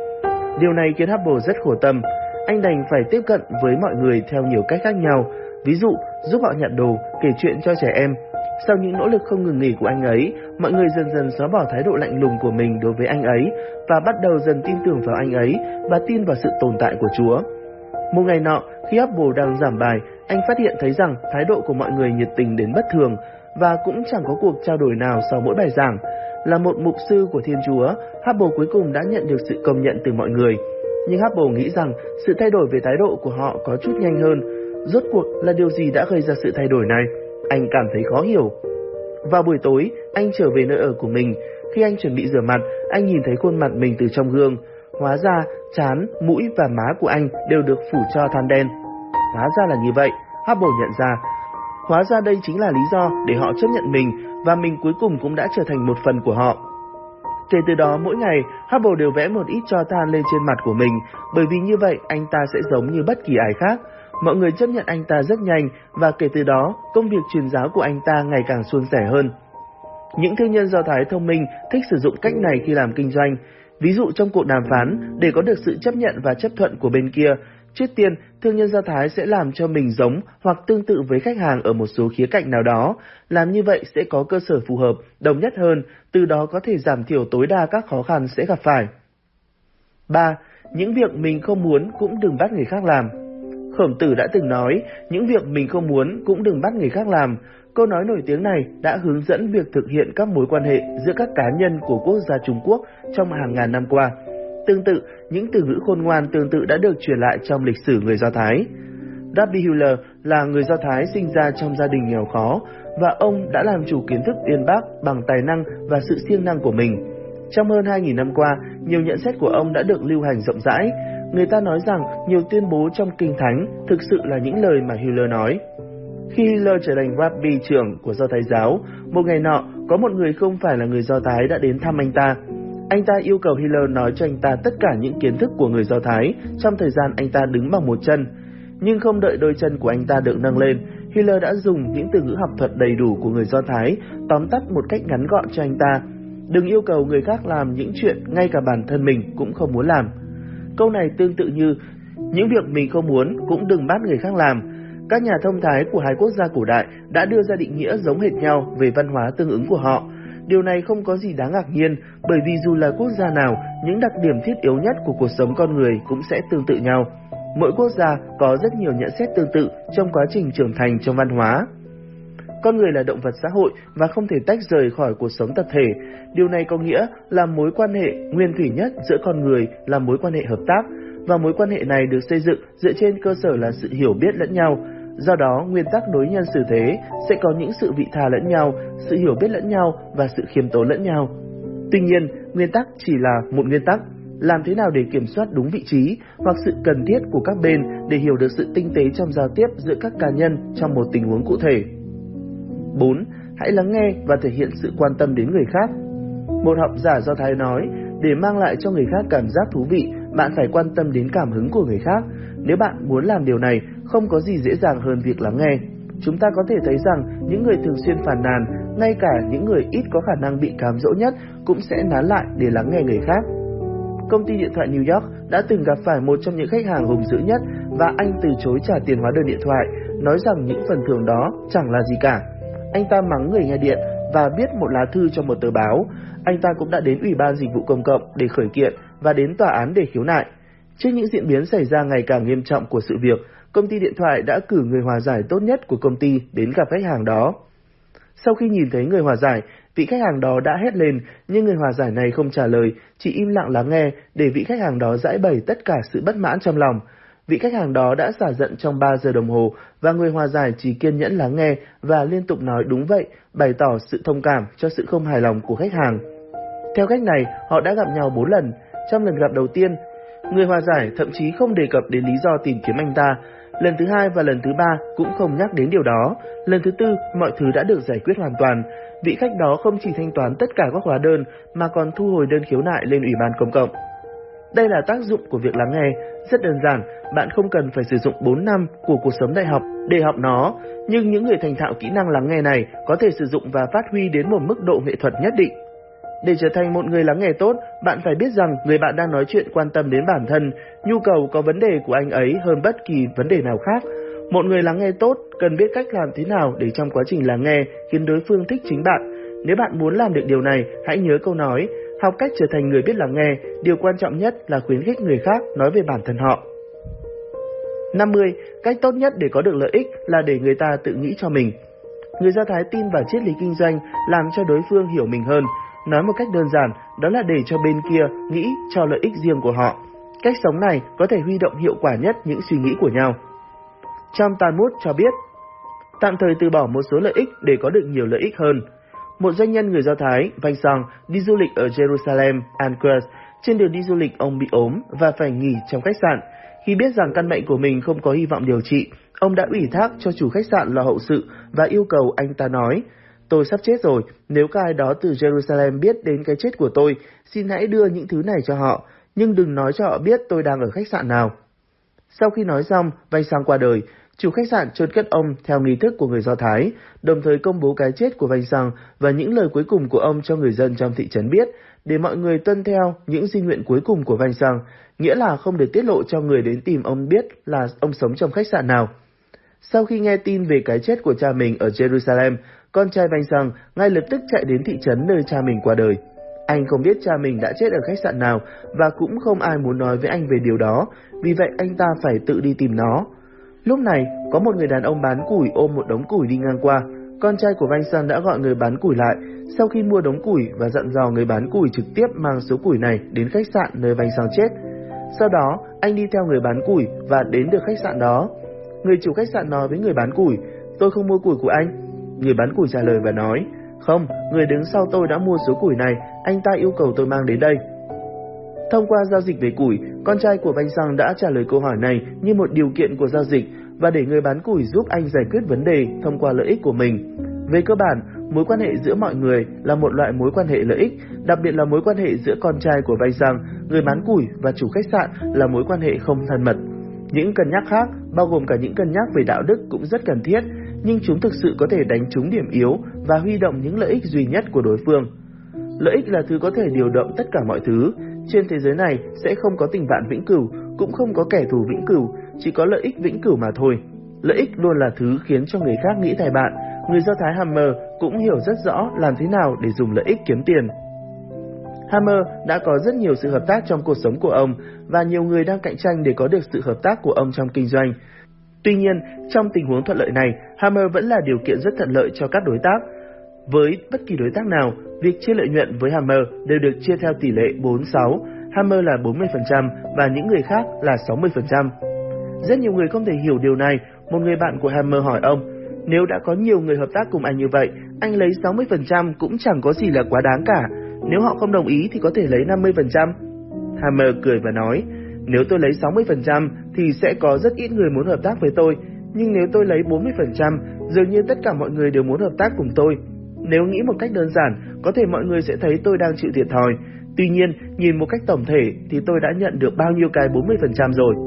Điều này khiến Hubble rất khổ tâm. Anh đành phải tiếp cận với mọi người theo nhiều cách khác nhau, ví dụ giúp họ nhặt đồ, kể chuyện cho trẻ em. Sau những nỗ lực không ngừng nghỉ của anh ấy, mọi người dần dần xóa bỏ thái độ lạnh lùng của mình đối với anh ấy và bắt đầu dần tin tưởng vào anh ấy và tin vào sự tồn tại của Chúa. Một ngày nọ, khi Hubble đang giảng bài, anh phát hiện thấy rằng thái độ của mọi người nhiệt tình đến bất thường và cũng chẳng có cuộc trao đổi nào sau mỗi bài giảng. Là một mục sư của Thiên Chúa, Hubble cuối cùng đã nhận được sự công nhận từ mọi người. Nhưng Hubble nghĩ rằng sự thay đổi về thái độ của họ có chút nhanh hơn. Rốt cuộc là điều gì đã gây ra sự thay đổi này? Anh cảm thấy khó hiểu. Vào buổi tối, anh trở về nơi ở của mình. Khi anh chuẩn bị rửa mặt, anh nhìn thấy khuôn mặt mình từ trong gương. Hóa ra, chán, mũi và má của anh đều được phủ cho than đen. Hóa ra là như vậy, Hubble nhận ra. Hóa ra đây chính là lý do để họ chấp nhận mình và mình cuối cùng cũng đã trở thành một phần của họ. Kể từ đó mỗi ngày, Hubble đều vẽ một ít cho than lên trên mặt của mình, bởi vì như vậy anh ta sẽ giống như bất kỳ ai khác. Mọi người chấp nhận anh ta rất nhanh và kể từ đó, công việc truyền giáo của anh ta ngày càng suôn sẻ hơn. Những thương nhân Do Thái thông minh thích sử dụng cách này khi làm kinh doanh. Ví dụ trong cuộc đàm phán, để có được sự chấp nhận và chấp thuận của bên kia, trước tiên, thương nhân Do Thái sẽ làm cho mình giống hoặc tương tự với khách hàng ở một số khía cạnh nào đó. Làm như vậy sẽ có cơ sở phù hợp, đồng nhất hơn, từ đó có thể giảm thiểu tối đa các khó khăn sẽ gặp phải. 3. Những việc mình không muốn cũng đừng bắt người khác làm. Khổng tử đã từng nói, những việc mình không muốn cũng đừng bắt người khác làm. Câu nói nổi tiếng này đã hướng dẫn việc thực hiện các mối quan hệ giữa các cá nhân của quốc gia Trung Quốc trong hàng ngàn năm qua. Tương tự, những từ ngữ khôn ngoan tương tự đã được truyền lại trong lịch sử người Do Thái. Rabbi Hiller là người Do Thái sinh ra trong gia đình nghèo khó và ông đã làm chủ kiến thức uyên bác bằng tài năng và sự siêng năng của mình. Trong hơn 2.000 năm qua, nhiều nhận xét của ông đã được lưu hành rộng rãi. Người ta nói rằng nhiều tuyên bố trong Kinh Thánh thực sự là những lời mà Hiller nói. Khi Hiller trở thành rabbi trưởng của Do Thái giáo, một ngày nọ, có một người không phải là người Do Thái đã đến thăm anh ta. Anh ta yêu cầu Hiller nói cho anh ta tất cả những kiến thức của người Do Thái trong thời gian anh ta đứng bằng một chân. Nhưng không đợi đôi chân của anh ta được nâng lên, Hiller đã dùng những từ ngữ học thuật đầy đủ của người Do Thái tóm tắt một cách ngắn gọn cho anh ta. Đừng yêu cầu người khác làm những chuyện ngay cả bản thân mình cũng không muốn làm. Câu này tương tự như những việc mình không muốn cũng đừng bắt người khác làm. Các nhà thông thái của hai quốc gia cổ đại đã đưa ra định nghĩa giống hệt nhau về văn hóa tương ứng của họ. Điều này không có gì đáng ngạc nhiên, bởi vì dù là quốc gia nào, những đặc điểm thiết yếu nhất của cuộc sống con người cũng sẽ tương tự nhau. Mỗi quốc gia có rất nhiều nhận xét tương tự trong quá trình trưởng thành trong văn hóa. Con người là động vật xã hội và không thể tách rời khỏi cuộc sống tập thể. Điều này có nghĩa là mối quan hệ nguyên thủy nhất giữa con người là mối quan hệ hợp tác, và mối quan hệ này được xây dựng dựa trên cơ sở là sự hiểu biết lẫn nhau. Do đó, nguyên tắc đối nhân xử thế sẽ có những sự vị tha lẫn nhau, sự hiểu biết lẫn nhau và sự khiêm tốn lẫn nhau. Tuy nhiên, nguyên tắc chỉ là một nguyên tắc. làm thế nào để kiểm soát đúng vị trí hoặc sự cần thiết của các bên để hiểu được sự tinh tế trong giao tiếp giữa các cá nhân trong một tình huống cụ thể. 4. Hãy lắng nghe và thể hiện sự quan tâm đến người khác. Một học giả Do Thái nói, để mang lại cho người khác cảm giác thú vị, bạn phải quan tâm đến cảm hứng của người khác. Nếu bạn muốn làm điều này, không có gì dễ dàng hơn việc lắng nghe. Chúng ta có thể thấy rằng những người thường xuyên phàn nàn, ngay cả những người ít có khả năng bị cám dỗ nhất cũng sẽ nán lại để lắng nghe người khác. Công ty điện thoại New York đã từng gặp phải một trong những khách hàng hùng dữ nhất và anh từ chối trả tiền hóa đơn điện thoại, nói rằng những phần thưởng đó chẳng là gì cả. Anh ta mắng người nhà điện và viết một lá thư cho một tờ báo. Anh ta cũng đã đến Ủy ban Dịch vụ Công cộng để khởi kiện và đến tòa án để khiếu nại. Trước những diễn biến xảy ra ngày càng nghiêm trọng của sự việc, công ty điện thoại đã cử người hòa giải tốt nhất của công ty đến gặp khách hàng đó. Sau khi nhìn thấy người hòa giải, vị khách hàng đó đã hét lên, nhưng người hòa giải này không trả lời, chỉ im lặng lắng nghe để vị khách hàng đó giải bày tất cả sự bất mãn trong lòng. Vị khách hàng đó đã xả giận trong 3 giờ đồng hồ và người hòa giải chỉ kiên nhẫn lắng nghe và liên tục nói đúng vậy, bày tỏ sự thông cảm cho sự không hài lòng của khách hàng. Theo cách này, họ đã gặp nhau 4 lần. Trong lần gặp đầu tiên, người hòa giải thậm chí không đề cập đến lý do tìm kiếm anh ta. Lần thứ hai và lần thứ ba cũng không nhắc đến điều đó. Lần thứ tư, mọi thứ đã được giải quyết hoàn toàn. Vị khách đó không chỉ thanh toán tất cả các hóa đơn mà còn thu hồi đơn khiếu nại lên Ủy ban Công cộng. Đây là tác dụng của việc lắng nghe, rất đơn giản, bạn không cần phải sử dụng 4 năm của cuộc sống đại học để học nó, nhưng những người thành thạo kỹ năng lắng nghe này có thể sử dụng và phát huy đến một mức độ nghệ thuật nhất định. Để trở thành một người lắng nghe tốt, bạn phải biết rằng người bạn đang nói chuyện quan tâm đến bản thân, nhu cầu có vấn đề của anh ấy hơn bất kỳ vấn đề nào khác. Một người lắng nghe tốt cần biết cách làm thế nào để trong quá trình lắng nghe khiến đối phương thích chính bạn. Nếu bạn muốn làm được điều này, hãy nhớ câu nói, học cách trở thành người biết lắng nghe, điều quan trọng nhất là khuyến khích người khác nói về bản thân họ. 50. Cách tốt nhất để có được lợi ích là để người ta tự nghĩ cho mình. Người Do Thái tin vào triết lý kinh doanh làm cho đối phương hiểu mình hơn. Nói một cách đơn giản, đó là để cho bên kia nghĩ cho lợi ích riêng của họ. Cách sống này có thể huy động hiệu quả nhất những suy nghĩ của nhau. Trong Talmud cho biết, tạm thời từ bỏ một số lợi ích để có được nhiều lợi ích hơn. Một doanh nhân người Do Thái, Vanh Song, đi du lịch ở Jerusalem, Ankara, trên đường đi du lịch ông bị ốm và phải nghỉ trong khách sạn. Khi biết rằng căn bệnh của mình không có hy vọng điều trị, ông đã ủy thác cho chủ khách sạn lo hậu sự và yêu cầu anh ta nói, tôi sắp chết rồi, nếu có ai đó từ Jerusalem biết đến cái chết của tôi, xin hãy đưa những thứ này cho họ, nhưng đừng nói cho họ biết tôi đang ở khách sạn nào. Sau khi nói xong, Vanh Sang qua đời, chủ khách sạn chôn cất ông theo nghi thức của người Do Thái, đồng thời công bố cái chết của Vanh Sang và những lời cuối cùng của ông cho người dân trong thị trấn biết, để mọi người tuân theo những di nguyện cuối cùng của Vành Sang, nghĩa là không được tiết lộ cho người đến tìm ông biết là ông sống trong khách sạn nào. Sau khi nghe tin về cái chết của cha mình ở Jerusalem, con trai Vành Sang ngay lập tức chạy đến thị trấn nơi cha mình qua đời. Anh không biết cha mình đã chết ở khách sạn nào và cũng không ai muốn nói với anh về điều đó, vì vậy anh ta phải tự đi tìm nó. Lúc này, có một người đàn ông bán củi ôm một đống củi đi ngang qua. Con trai của Vanh đã gọi người bán củi lại, sau khi mua đống củi và dặn dò người bán củi trực tiếp mang số củi này đến khách sạn nơi Vanh chết. Sau đó, anh đi theo người bán củi và đến được khách sạn đó. Người chủ khách sạn nói với người bán củi, tôi không mua củi của anh. Người bán củi trả lời và nói, không, người đứng sau tôi đã mua số củi này, anh ta yêu cầu tôi mang đến đây. Thông qua giao dịch về củi, con trai của Vanh Sang đã trả lời câu hỏi này như một điều kiện của giao dịch và để người bán củi giúp anh giải quyết vấn đề thông qua lợi ích của mình. Về cơ bản, mối quan hệ giữa mọi người là một loại mối quan hệ lợi ích, đặc biệt là mối quan hệ giữa con trai của vay rằng, người bán củi và chủ khách sạn là mối quan hệ không thân mật. Những cân nhắc khác, bao gồm cả những cân nhắc về đạo đức cũng rất cần thiết, nhưng chúng thực sự có thể đánh trúng điểm yếu và huy động những lợi ích duy nhất của đối phương. Lợi ích là thứ có thể điều động tất cả mọi thứ. Trên thế giới này sẽ không có tình bạn vĩnh cửu, cũng không có kẻ thù vĩnh cửu, chỉ có lợi ích vĩnh cửu mà thôi. Lợi ích luôn là thứ khiến cho người khác nghĩ thay bạn. Người Do Thái Hammer cũng hiểu rất rõ làm thế nào để dùng lợi ích kiếm tiền. Hammer đã có rất nhiều sự hợp tác trong cuộc sống của ông và nhiều người đang cạnh tranh để có được sự hợp tác của ông trong kinh doanh. Tuy nhiên, trong tình huống thuận lợi này, Hammer vẫn là điều kiện rất thuận lợi cho các đối tác. Với bất kỳ đối tác nào, việc chia lợi nhuận với Hammer đều được chia theo tỷ lệ 4-6, Hammer là 40% và những người khác là 60%. Rất nhiều người không thể hiểu điều này, một người bạn của Hammer hỏi ông, nếu đã có nhiều người hợp tác cùng anh như vậy, anh lấy 60% cũng chẳng có gì là quá đáng cả, nếu họ không đồng ý thì có thể lấy 50%. Hammer cười và nói, nếu tôi lấy 60% thì sẽ có rất ít người muốn hợp tác với tôi, nhưng nếu tôi lấy 40%, dường như tất cả mọi người đều muốn hợp tác cùng tôi. Nếu nghĩ một cách đơn giản, có thể mọi người sẽ thấy tôi đang chịu thiệt thòi. Tuy nhiên, nhìn một cách tổng thể thì tôi đã nhận được bao nhiêu cái 40% rồi.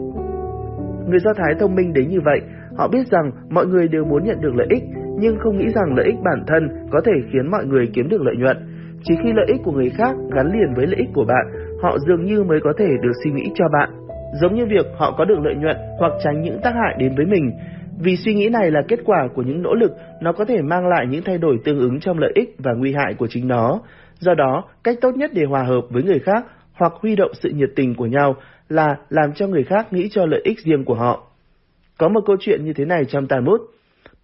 Người Do Thái thông minh đến như vậy, họ biết rằng mọi người đều muốn nhận được lợi ích, nhưng không nghĩ rằng lợi ích bản thân có thể khiến mọi người kiếm được lợi nhuận. Chỉ khi lợi ích của người khác gắn liền với lợi ích của bạn, họ dường như mới có thể được suy nghĩ cho bạn. Giống như việc họ có được lợi nhuận hoặc tránh những tác hại đến với mình. Vì suy nghĩ này là kết quả của những nỗ lực, nó có thể mang lại những thay đổi tương ứng trong lợi ích và nguy hại của chính nó. Do đó, cách tốt nhất để hòa hợp với người khác hoặc huy động sự nhiệt tình của nhau là làm cho người khác nghĩ cho lợi ích riêng của họ. Có một câu chuyện như thế này trong Talmud.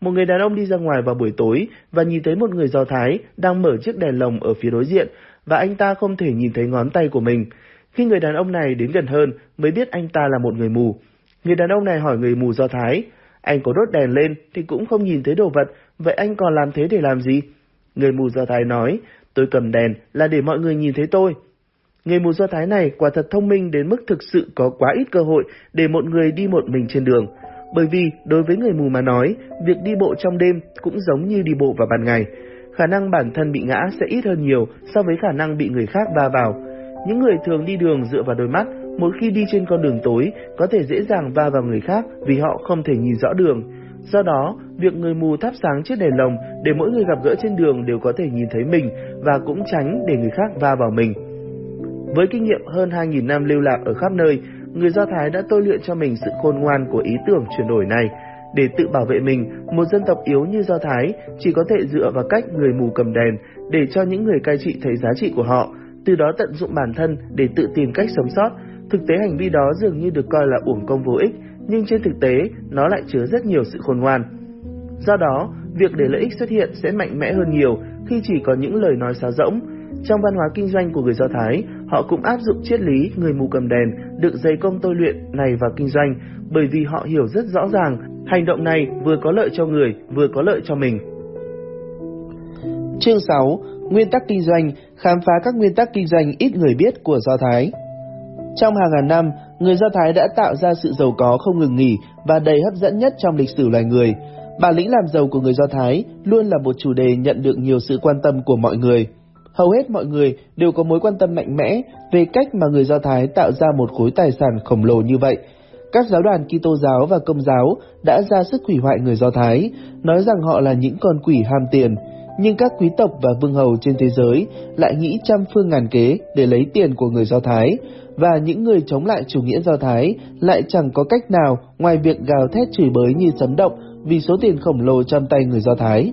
Một người đàn ông đi ra ngoài vào buổi tối và nhìn thấy một người Do Thái đang mở chiếc đèn lồng ở phía đối diện và anh ta không thể nhìn thấy ngón tay của mình. Khi người đàn ông này đến gần hơn mới biết anh ta là một người mù. Người đàn ông này hỏi người mù Do Thái, anh có đốt đèn lên thì cũng không nhìn thấy đồ vật, vậy anh còn làm thế để làm gì? Người mù Do Thái nói, tôi cầm đèn là để mọi người nhìn thấy tôi. Người mù Do Thái này quả thật thông minh đến mức thực sự có quá ít cơ hội để một người đi một mình trên đường. Bởi vì đối với người mù mà nói, việc đi bộ trong đêm cũng giống như đi bộ vào ban ngày. Khả năng bản thân bị ngã sẽ ít hơn nhiều so với khả năng bị người khác va vào. Những người thường đi đường dựa vào đôi mắt, một khi đi trên con đường tối, có thể dễ dàng va vào người khác vì họ không thể nhìn rõ đường. Do đó, việc người mù thắp sáng chiếc đèn lồng để mỗi người gặp gỡ trên đường đều có thể nhìn thấy mình và cũng tránh để người khác va vào mình. Với kinh nghiệm hơn 2.000 năm lưu lạc ở khắp nơi, người Do Thái đã tôi luyện cho mình sự khôn ngoan của ý tưởng chuyển đổi này. Để tự bảo vệ mình, một dân tộc yếu như Do Thái chỉ có thể dựa vào cách người mù cầm đèn để cho những người cai trị thấy giá trị của họ, từ đó tận dụng bản thân để tự tìm cách sống sót. Thực tế hành vi đó dường như được coi là uổng công vô ích, nhưng trên thực tế nó lại chứa rất nhiều sự khôn ngoan. Do đó, việc để lợi ích xuất hiện sẽ mạnh mẽ hơn nhiều khi chỉ có những lời nói xáo rỗng. Trong văn hóa kinh doanh của người Do Thái, họ cũng áp dụng triết lý người mù cầm đèn được dày công tôi luyện này vào kinh doanh bởi vì họ hiểu rất rõ ràng hành động này vừa có lợi cho người vừa có lợi cho mình. Chương 6. Nguyên tắc kinh doanh, khám phá các nguyên tắc kinh doanh ít người biết của Do Thái. Trong hàng ngàn năm, người Do Thái đã tạo ra sự giàu có không ngừng nghỉ và đầy hấp dẫn nhất trong lịch sử loài người. Bản lĩnh làm giàu của người Do Thái luôn là một chủ đề nhận được nhiều sự quan tâm của mọi người. Hầu hết mọi người đều có mối quan tâm mạnh mẽ về cách mà người Do Thái tạo ra một khối tài sản khổng lồ như vậy. Các giáo đoàn Kitô giáo và Công giáo đã ra sức hủy hoại người Do Thái, nói rằng họ là những con quỷ ham tiền, nhưng các quý tộc và vương hầu trên thế giới lại nghĩ trăm phương ngàn kế để lấy tiền của người Do Thái, và những người chống lại chủ nghĩa Do Thái lại chẳng có cách nào ngoài việc gào thét chửi bới như sấm động vì số tiền khổng lồ trong tay người Do Thái.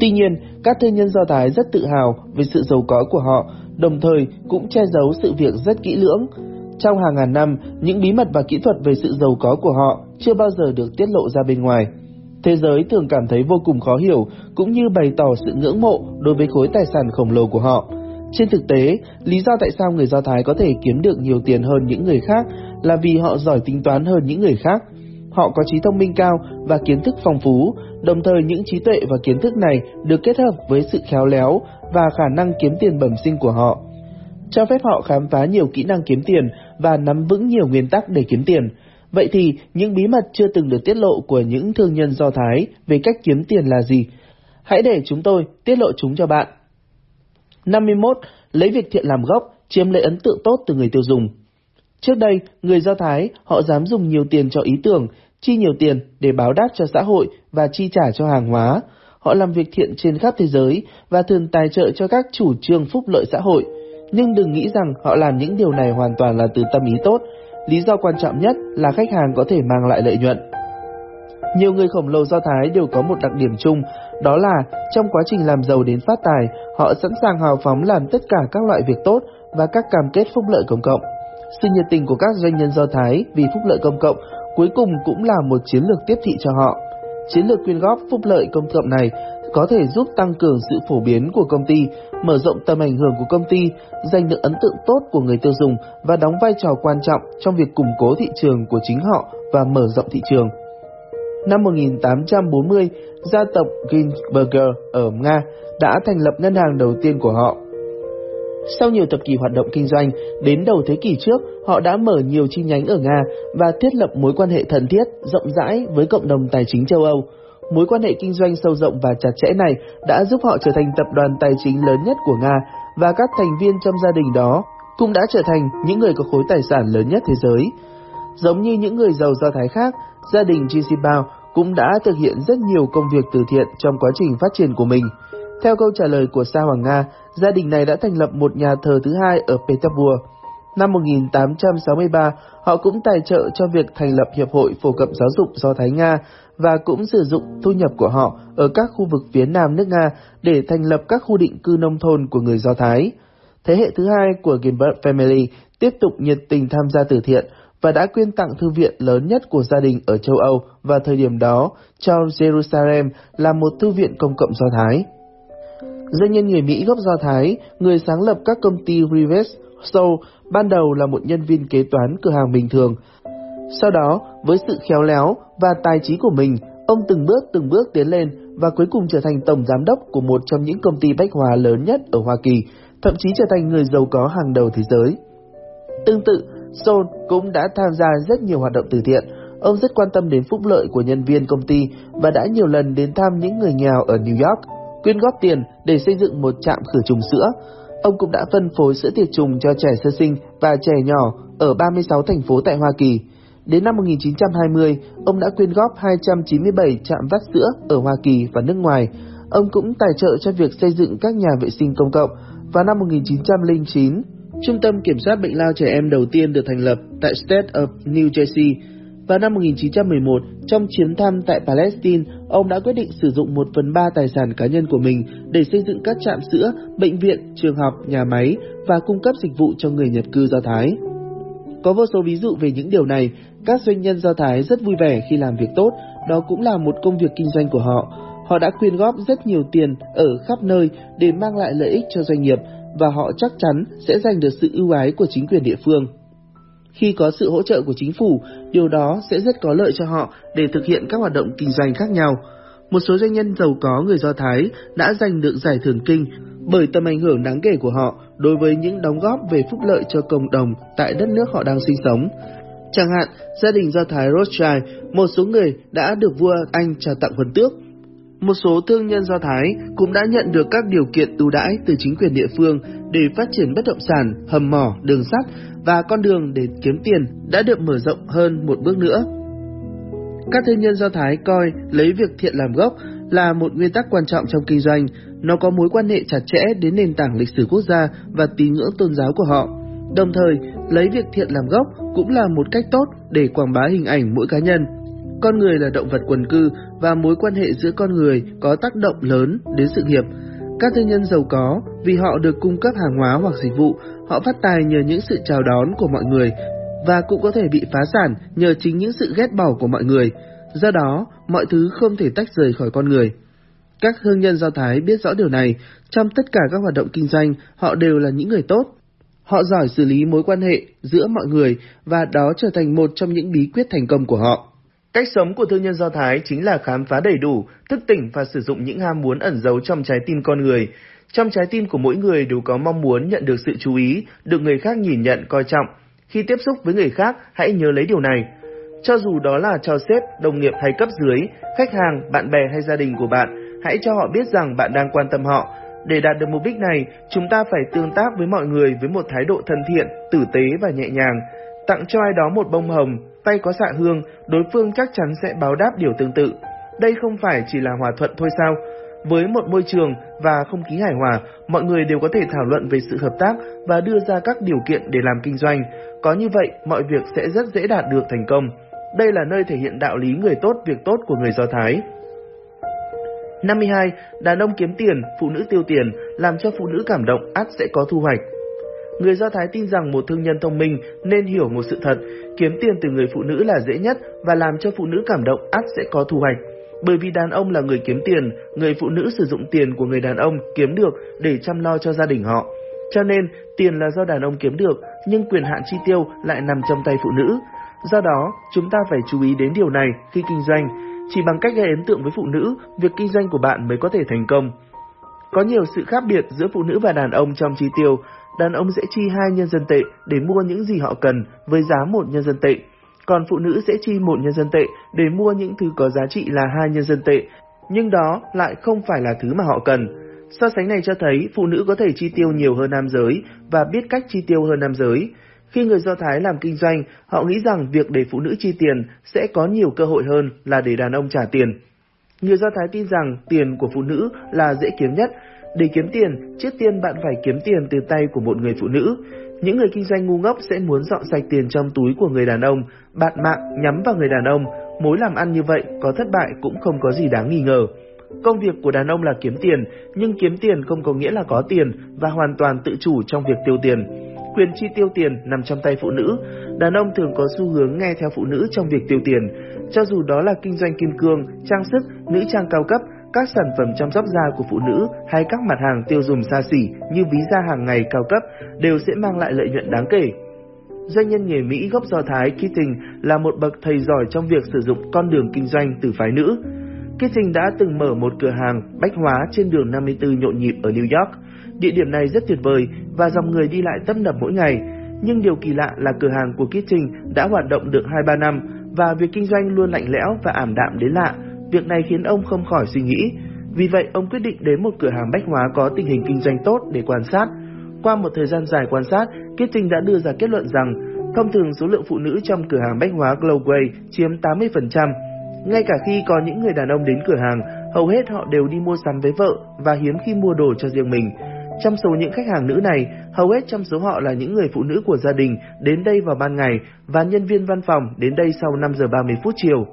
Tuy nhiên, các thương nhân Do Thái rất tự hào về sự giàu có của họ, đồng thời cũng che giấu sự việc rất kỹ lưỡng. Trong hàng ngàn năm, những bí mật và kỹ thuật về sự giàu có của họ chưa bao giờ được tiết lộ ra bên ngoài. Thế giới thường cảm thấy vô cùng khó hiểu, cũng như bày tỏ sự ngưỡng mộ đối với khối tài sản khổng lồ của họ. Trên thực tế, lý do tại sao người Do Thái có thể kiếm được nhiều tiền hơn những người khác là vì họ giỏi tính toán hơn những người khác. Họ có trí thông minh cao và kiến thức phong phú, đồng thời những trí tuệ và kiến thức này được kết hợp với sự khéo léo và khả năng kiếm tiền bẩm sinh của họ. Cho phép họ khám phá nhiều kỹ năng kiếm tiền và nắm vững nhiều nguyên tắc để kiếm tiền. Vậy thì, những bí mật chưa từng được tiết lộ của những thương nhân Do Thái về cách kiếm tiền là gì? Hãy để chúng tôi tiết lộ chúng cho bạn. 51. Lấy việc thiện làm gốc, chiếm lấy ấn tượng tốt từ người tiêu dùng. Trước đây, người Do Thái họ dám dùng nhiều tiền cho ý tưởng, chi nhiều tiền để báo đáp cho xã hội và chi trả cho hàng hóa. Họ làm việc thiện trên khắp thế giới và thường tài trợ cho các chủ trương phúc lợi xã hội. Nhưng đừng nghĩ rằng họ làm những điều này hoàn toàn là từ tâm ý tốt. Lý do quan trọng nhất là khách hàng có thể mang lại lợi nhuận. Nhiều người khổng lồ Do Thái đều có một đặc điểm chung, đó là trong quá trình làm giàu đến phát tài, họ sẵn sàng hào phóng làm tất cả các loại việc tốt và các cam kết phúc lợi công cộng. Sự nhiệt tình của các doanh nhân Do Thái vì phúc lợi công cộng cuối cùng cũng là một chiến lược tiếp thị cho họ. Chiến lược quyên góp phúc lợi công cộng này có thể giúp tăng cường sự phổ biến của công ty, mở rộng tầm ảnh hưởng của công ty, giành được ấn tượng tốt của người tiêu dùng và đóng vai trò quan trọng trong việc củng cố thị trường của chính họ và mở rộng thị trường. Năm 1840, gia tộc Ginsberger ở Nga đã thành lập ngân hàng đầu tiên của họ. Sau nhiều thập kỷ hoạt động kinh doanh, đến đầu thế kỷ trước, họ đã mở nhiều chi nhánh ở Nga và thiết lập mối quan hệ thân thiết, rộng rãi với cộng đồng tài chính châu Âu. Mối quan hệ kinh doanh sâu rộng và chặt chẽ này đã giúp họ trở thành tập đoàn tài chính lớn nhất của Nga và các thành viên trong gia đình đó cũng đã trở thành những người có khối tài sản lớn nhất thế giới. Giống như những người giàu do Thái khác, gia đình Gisibao cũng đã thực hiện rất nhiều công việc từ thiện trong quá trình phát triển của mình. Theo câu trả lời của Sa Hoàng Nga, gia đình này đã thành lập một nhà thờ thứ hai ở Petersburg. Năm 1863, họ cũng tài trợ cho việc thành lập Hiệp hội Phổ cập Giáo dục Do Thái Nga và cũng sử dụng thu nhập của họ ở các khu vực phía nam nước Nga để thành lập các khu định cư nông thôn của người Do Thái. Thế hệ thứ hai của Gilbert Family tiếp tục nhiệt tình tham gia từ thiện và đã quyên tặng thư viện lớn nhất của gia đình ở châu Âu và thời điểm đó cho Jerusalem là một thư viện công cộng Do Thái. Doanh nhân người Mỹ gốc Do Thái, người sáng lập các công ty Rives Soul, ban đầu là một nhân viên kế toán cửa hàng bình thường. Sau đó, với sự khéo léo và tài trí của mình, ông từng bước từng bước tiến lên và cuối cùng trở thành tổng giám đốc của một trong những công ty bách hóa lớn nhất ở Hoa Kỳ, thậm chí trở thành người giàu có hàng đầu thế giới. Tương tự, Sol cũng đã tham gia rất nhiều hoạt động từ thiện. Ông rất quan tâm đến phúc lợi của nhân viên công ty và đã nhiều lần đến thăm những người nghèo ở New York, quyên góp tiền để xây dựng một trạm khử trùng sữa. Ông cũng đã phân phối sữa tiệt trùng cho trẻ sơ sinh và trẻ nhỏ ở 36 thành phố tại Hoa Kỳ. Đến năm 1920, ông đã quyên góp 297 trạm vắt sữa ở Hoa Kỳ và nước ngoài. Ông cũng tài trợ cho việc xây dựng các nhà vệ sinh công cộng. Vào năm 1909, Trung tâm Kiểm soát Bệnh lao trẻ em đầu tiên được thành lập tại State of New Jersey. Vào năm 1911, trong chuyến thăm tại Palestine, ông đã quyết định sử dụng một phần ba tài sản cá nhân của mình để xây dựng các trạm sữa, bệnh viện, trường học, nhà máy và cung cấp dịch vụ cho người nhập cư Do Thái. Có vô số ví dụ về những điều này, các doanh nhân Do Thái rất vui vẻ khi làm việc tốt, đó cũng là một công việc kinh doanh của họ. Họ đã quyên góp rất nhiều tiền ở khắp nơi để mang lại lợi ích cho doanh nghiệp và họ chắc chắn sẽ giành được sự ưu ái của chính quyền địa phương. Khi có sự hỗ trợ của chính phủ, điều đó sẽ rất có lợi cho họ để thực hiện các hoạt động kinh doanh khác nhau. Một số doanh nhân giàu có người Do Thái đã giành được giải thưởng kinh bởi tầm ảnh hưởng đáng kể của họ đối với những đóng góp về phúc lợi cho cộng đồng tại đất nước họ đang sinh sống. Chẳng hạn, gia đình Do Thái Rothschild, một số người đã được vua Anh trao tặng huân tước. Một số thương nhân Do Thái cũng đã nhận được các điều kiện ưu đãi từ chính quyền địa phương để phát triển bất động sản, hầm mỏ, đường sắt và con đường để kiếm tiền đã được mở rộng hơn một bước nữa. Các thương nhân Do Thái coi lấy việc thiện làm gốc là một nguyên tắc quan trọng trong kinh doanh, nó có mối quan hệ chặt chẽ đến nền tảng lịch sử quốc gia và tín ngưỡng tôn giáo của họ. Đồng thời, lấy việc thiện làm gốc cũng là một cách tốt để quảng bá hình ảnh mỗi cá nhân. Con người là động vật quần cư và mối quan hệ giữa con người có tác động lớn đến sự nghiệp. Các thương nhân giàu có vì họ được cung cấp hàng hóa hoặc dịch vụ, họ phát tài nhờ những sự chào đón của mọi người và cũng có thể bị phá sản nhờ chính những sự ghét bỏ của mọi người. Do đó, mọi thứ không thể tách rời khỏi con người. Các thương nhân Do Thái biết rõ điều này, trong tất cả các hoạt động kinh doanh, họ đều là những người tốt. Họ giỏi xử lý mối quan hệ giữa mọi người và đó trở thành một trong những bí quyết thành công của họ. Cách sống của thương nhân Do Thái chính là khám phá đầy đủ, thức tỉnh và sử dụng những ham muốn ẩn giấu trong trái tim con người. Trong trái tim của mỗi người đều có mong muốn nhận được sự chú ý, được người khác nhìn nhận coi trọng. Khi tiếp xúc với người khác, hãy nhớ lấy điều này. Cho dù đó là cho sếp, đồng nghiệp hay cấp dưới, khách hàng, bạn bè hay gia đình của bạn, hãy cho họ biết rằng bạn đang quan tâm họ. Để đạt được mục đích này, chúng ta phải tương tác với mọi người với một thái độ thân thiện, tử tế và nhẹ nhàng. Tặng cho ai đó một bông hồng, tay có xạ hương, đối phương chắc chắn sẽ báo đáp điều tương tự. Đây không phải chỉ là hòa thuận thôi sao? Với một môi trường và không khí hài hòa, mọi người đều có thể thảo luận về sự hợp tác và đưa ra các điều kiện để làm kinh doanh. Có như vậy, mọi việc sẽ rất dễ đạt được thành công. Đây là nơi thể hiện đạo lý người tốt việc tốt của người Do Thái. 52. Đàn ông kiếm tiền, phụ nữ tiêu tiền, làm cho phụ nữ cảm động ắt sẽ có thu hoạch. Người Do Thái tin rằng một thương nhân thông minh nên hiểu một sự thật, kiếm tiền từ người phụ nữ là dễ nhất và làm cho phụ nữ cảm động ắt sẽ có thu hoạch. Bởi vì đàn ông là người kiếm tiền, người phụ nữ sử dụng tiền của người đàn ông kiếm được để chăm lo cho gia đình họ. Cho nên, tiền là do đàn ông kiếm được, nhưng quyền hạn chi tiêu lại nằm trong tay phụ nữ. Do đó, chúng ta phải chú ý đến điều này khi kinh doanh. Chỉ bằng cách gây ấn tượng với phụ nữ, việc kinh doanh của bạn mới có thể thành công. Có nhiều sự khác biệt giữa phụ nữ và đàn ông trong chi tiêu đàn ông sẽ chi 2 nhân dân tệ để mua những gì họ cần với giá 1 nhân dân tệ, còn phụ nữ sẽ chi 1 nhân dân tệ để mua những thứ có giá trị là 2 nhân dân tệ, nhưng đó lại không phải là thứ mà họ cần. So sánh này cho thấy phụ nữ có thể chi tiêu nhiều hơn nam giới và biết cách chi tiêu hơn nam giới. Khi người Do Thái làm kinh doanh, họ nghĩ rằng việc để phụ nữ chi tiền sẽ có nhiều cơ hội hơn là để đàn ông trả tiền. Người Do Thái tin rằng tiền của phụ nữ là dễ kiếm nhất. Để kiếm tiền, trước tiên bạn phải kiếm tiền từ tay của một người phụ nữ. Những người kinh doanh ngu ngốc sẽ muốn dọn sạch tiền trong túi của người đàn ông, bạn mạng nhắm vào người đàn ông. Mối làm ăn như vậy có thất bại cũng không có gì đáng nghi ngờ. Công việc của đàn ông là kiếm tiền, nhưng kiếm tiền không có nghĩa là có tiền và hoàn toàn tự chủ trong việc tiêu tiền. Quyền chi tiêu tiền nằm trong tay phụ nữ. Đàn ông thường có xu hướng nghe theo phụ nữ trong việc tiêu tiền. Cho dù đó là kinh doanh kim cương, trang sức, nữ trang cao cấp, các sản phẩm chăm sóc da của phụ nữ hay các mặt hàng tiêu dùng xa xỉ như ví da hàng ngày cao cấp đều sẽ mang lại lợi nhuận đáng kể. Doanh nhân người Mỹ gốc Do Thái Keating là một bậc thầy giỏi trong việc sử dụng con đường kinh doanh từ phái nữ. Keating đã từng mở một cửa hàng bách hóa trên đường 54 nhộn nhịp ở New York. Địa điểm này rất tuyệt vời và dòng người đi lại tấp nập mỗi ngày. Nhưng điều kỳ lạ là cửa hàng của Keating đã hoạt động được 2-3 năm và việc kinh doanh luôn lạnh lẽo và ảm đạm đến lạ. Việc này khiến ông không khỏi suy nghĩ. Vì vậy, ông quyết định đến một cửa hàng bách hóa có tình hình kinh doanh tốt để quan sát. Qua một thời gian dài quan sát, Keating đã đưa ra kết luận rằng thông thường số lượng phụ nữ trong cửa hàng bách hóa Glowway chiếm 80%. Ngay cả khi có những người đàn ông đến cửa hàng, hầu hết họ đều đi mua sắm với vợ và hiếm khi mua đồ cho riêng mình. Trong số những khách hàng nữ này, hầu hết trong số họ là những người phụ nữ của gia đình đến đây vào ban ngày và nhân viên văn phòng đến đây sau 5 giờ 30 phút chiều.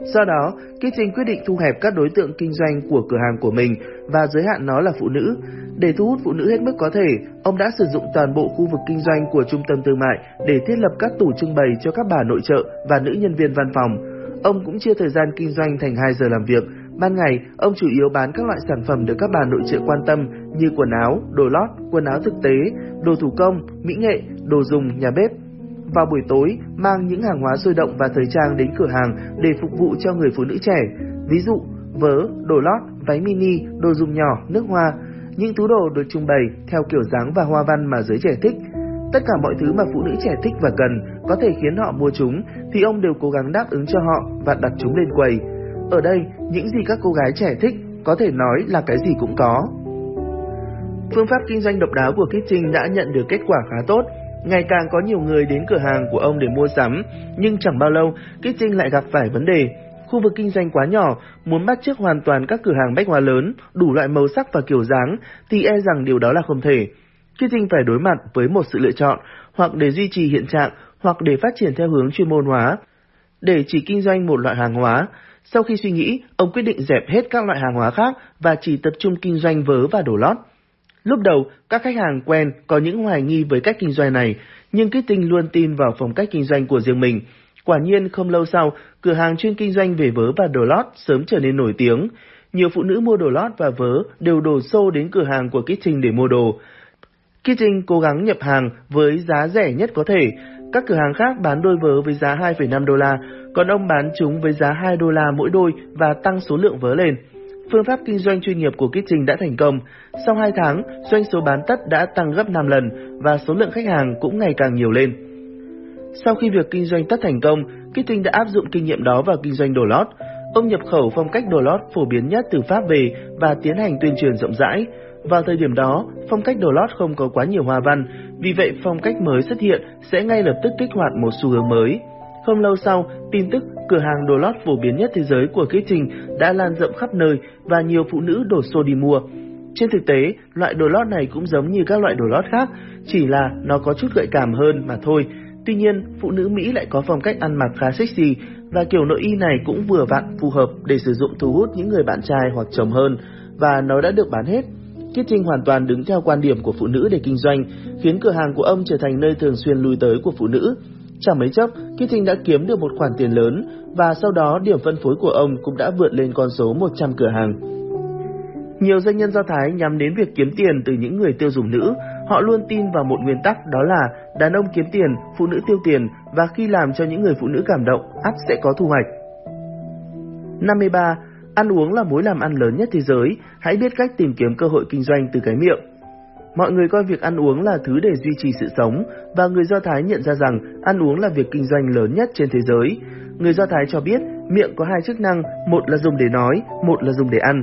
Do đó, Kitchen quyết định thu hẹp các đối tượng kinh doanh của cửa hàng của mình và giới hạn nó là phụ nữ. Để thu hút phụ nữ hết mức có thể, ông đã sử dụng toàn bộ khu vực kinh doanh của trung tâm thương mại để thiết lập các tủ trưng bày cho các bà nội trợ và nữ nhân viên văn phòng. Ông cũng chia thời gian kinh doanh thành 2 giờ làm việc. Ban ngày, ông chủ yếu bán các loại sản phẩm được các bà nội trợ quan tâm như quần áo, đồ lót, quần áo thực tế, đồ thủ công, mỹ nghệ, đồ dùng, nhà bếp. Vào buổi tối, mang những hàng hóa sôi động và thời trang đến cửa hàng để phục vụ cho người phụ nữ trẻ. Ví dụ, vớ, đồ lót, váy mini, đồ dùng nhỏ, nước hoa. Những túi đồ được trưng bày theo kiểu dáng và hoa văn mà giới trẻ thích. Tất cả mọi thứ mà phụ nữ trẻ thích và cần có thể khiến họ mua chúng thì ông đều cố gắng đáp ứng cho họ và đặt chúng lên quầy. Ở đây, những gì các cô gái trẻ thích có thể nói là cái gì cũng có. Phương pháp kinh doanh độc đáo của Kitchen đã nhận được kết quả khá tốt. Ngày càng có nhiều người đến cửa hàng của ông để mua sắm, nhưng chẳng bao lâu, Kitting lại gặp phải vấn đề. Khu vực kinh doanh quá nhỏ, muốn bắt chước hoàn toàn các cửa hàng bách hóa lớn, đủ loại màu sắc và kiểu dáng, thì e rằng điều đó là không thể. Kitting phải đối mặt với một sự lựa chọn, hoặc để duy trì hiện trạng, hoặc để phát triển theo hướng chuyên môn hóa. Để chỉ kinh doanh một loại hàng hóa, sau khi suy nghĩ, ông quyết định dẹp hết các loại hàng hóa khác và chỉ tập trung kinh doanh vớ và đồ lót. Lúc đầu, các khách hàng quen có những hoài nghi với cách kinh doanh này, nhưng Kitting luôn tin vào phong cách kinh doanh của riêng mình. Quả nhiên không lâu sau, cửa hàng chuyên kinh doanh về vớ và đồ lót sớm trở nên nổi tiếng. Nhiều phụ nữ mua đồ lót và vớ đều đổ xô đến cửa hàng của Kitting để mua đồ. Kitting cố gắng nhập hàng với giá rẻ nhất có thể. Các cửa hàng khác bán đôi vớ với giá 2,5 đô la, còn ông bán chúng với giá 2 đô la mỗi đôi và tăng số lượng vớ lên. Phương pháp kinh doanh chuyên nghiệp của Kitchen đã thành công. Sau 2 tháng, doanh số bán tất đã tăng gấp 5 lần và số lượng khách hàng cũng ngày càng nhiều lên. Sau khi việc kinh doanh tất thành công, Kitchen đã áp dụng kinh nghiệm đó vào kinh doanh đồ lót. Ông nhập khẩu phong cách đồ lót phổ biến nhất từ Pháp về và tiến hành tuyên truyền rộng rãi. Vào thời điểm đó, phong cách đồ lót không có quá nhiều hoa văn, vì vậy phong cách mới xuất hiện sẽ ngay lập tức kích hoạt một xu hướng mới. Không lâu sau, tin tức cửa hàng đồ lót phổ biến nhất thế giới của Kitchen đã lan rộng khắp nơi và nhiều phụ nữ đổ xô đi mua. Trên thực tế, loại đồ lót này cũng giống như các loại đồ lót khác, chỉ là nó có chút gợi cảm hơn mà thôi. Tuy nhiên, phụ nữ Mỹ lại có phong cách ăn mặc khá sexy và kiểu nội y này cũng vừa vặn phù hợp để sử dụng thu hút những người bạn trai hoặc chồng hơn và nó đã được bán hết. Kitchen hoàn toàn đứng theo quan điểm của phụ nữ để kinh doanh, khiến cửa hàng của ông trở thành nơi thường xuyên lui tới của phụ nữ. Chẳng mấy chốc, Kitting đã kiếm được một khoản tiền lớn và sau đó điểm phân phối của ông cũng đã vượt lên con số 100 cửa hàng. Nhiều doanh nhân Do Thái nhắm đến việc kiếm tiền từ những người tiêu dùng nữ, họ luôn tin vào một nguyên tắc đó là đàn ông kiếm tiền, phụ nữ tiêu tiền và khi làm cho những người phụ nữ cảm động, ắt sẽ có thu hoạch. 53. Ăn uống là mối làm ăn lớn nhất thế giới, hãy biết cách tìm kiếm cơ hội kinh doanh từ cái miệng. Mọi người coi việc ăn uống là thứ để duy trì sự sống, và người Do Thái nhận ra rằng ăn uống là việc kinh doanh lớn nhất trên thế giới. Người Do Thái cho biết miệng có hai chức năng, một là dùng để nói, một là dùng để ăn.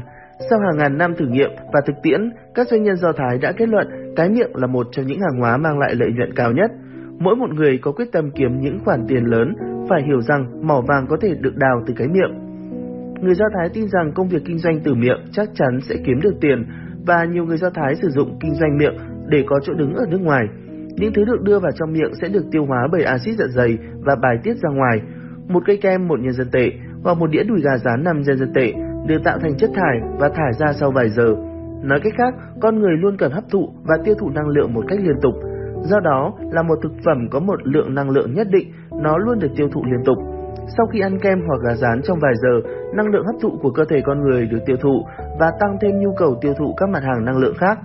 Sau hàng ngàn năm thử nghiệm và thực tiễn, các doanh nhân Do Thái đã kết luận cái miệng là một trong những hàng hóa mang lại lợi nhuận cao nhất. Mỗi một người có quyết tâm kiếm những khoản tiền lớn phải hiểu rằng mỏ vàng có thể được đào từ cái miệng. Người Do Thái tin rằng công việc kinh doanh từ miệng chắc chắn sẽ kiếm được tiền và nhiều người Do Thái sử dụng kinh doanh miệng để có chỗ đứng ở nước ngoài. Những thứ được đưa vào trong miệng sẽ được tiêu hóa bởi axit dạ dày và bài tiết ra ngoài. Một cây kem một nhân dân tệ hoặc một đĩa đùi gà rán 5 nhân dân tệ được tạo thành chất thải và thải ra sau vài giờ. Nói cách khác, con người luôn cần hấp thụ và tiêu thụ năng lượng một cách liên tục. Do đó, là một thực phẩm có một lượng năng lượng nhất định, nó luôn được tiêu thụ liên tục. Sau khi ăn kem hoặc gà rán trong vài giờ, năng lượng hấp thụ của cơ thể con người được tiêu thụ và tăng thêm nhu cầu tiêu thụ các mặt hàng năng lượng khác.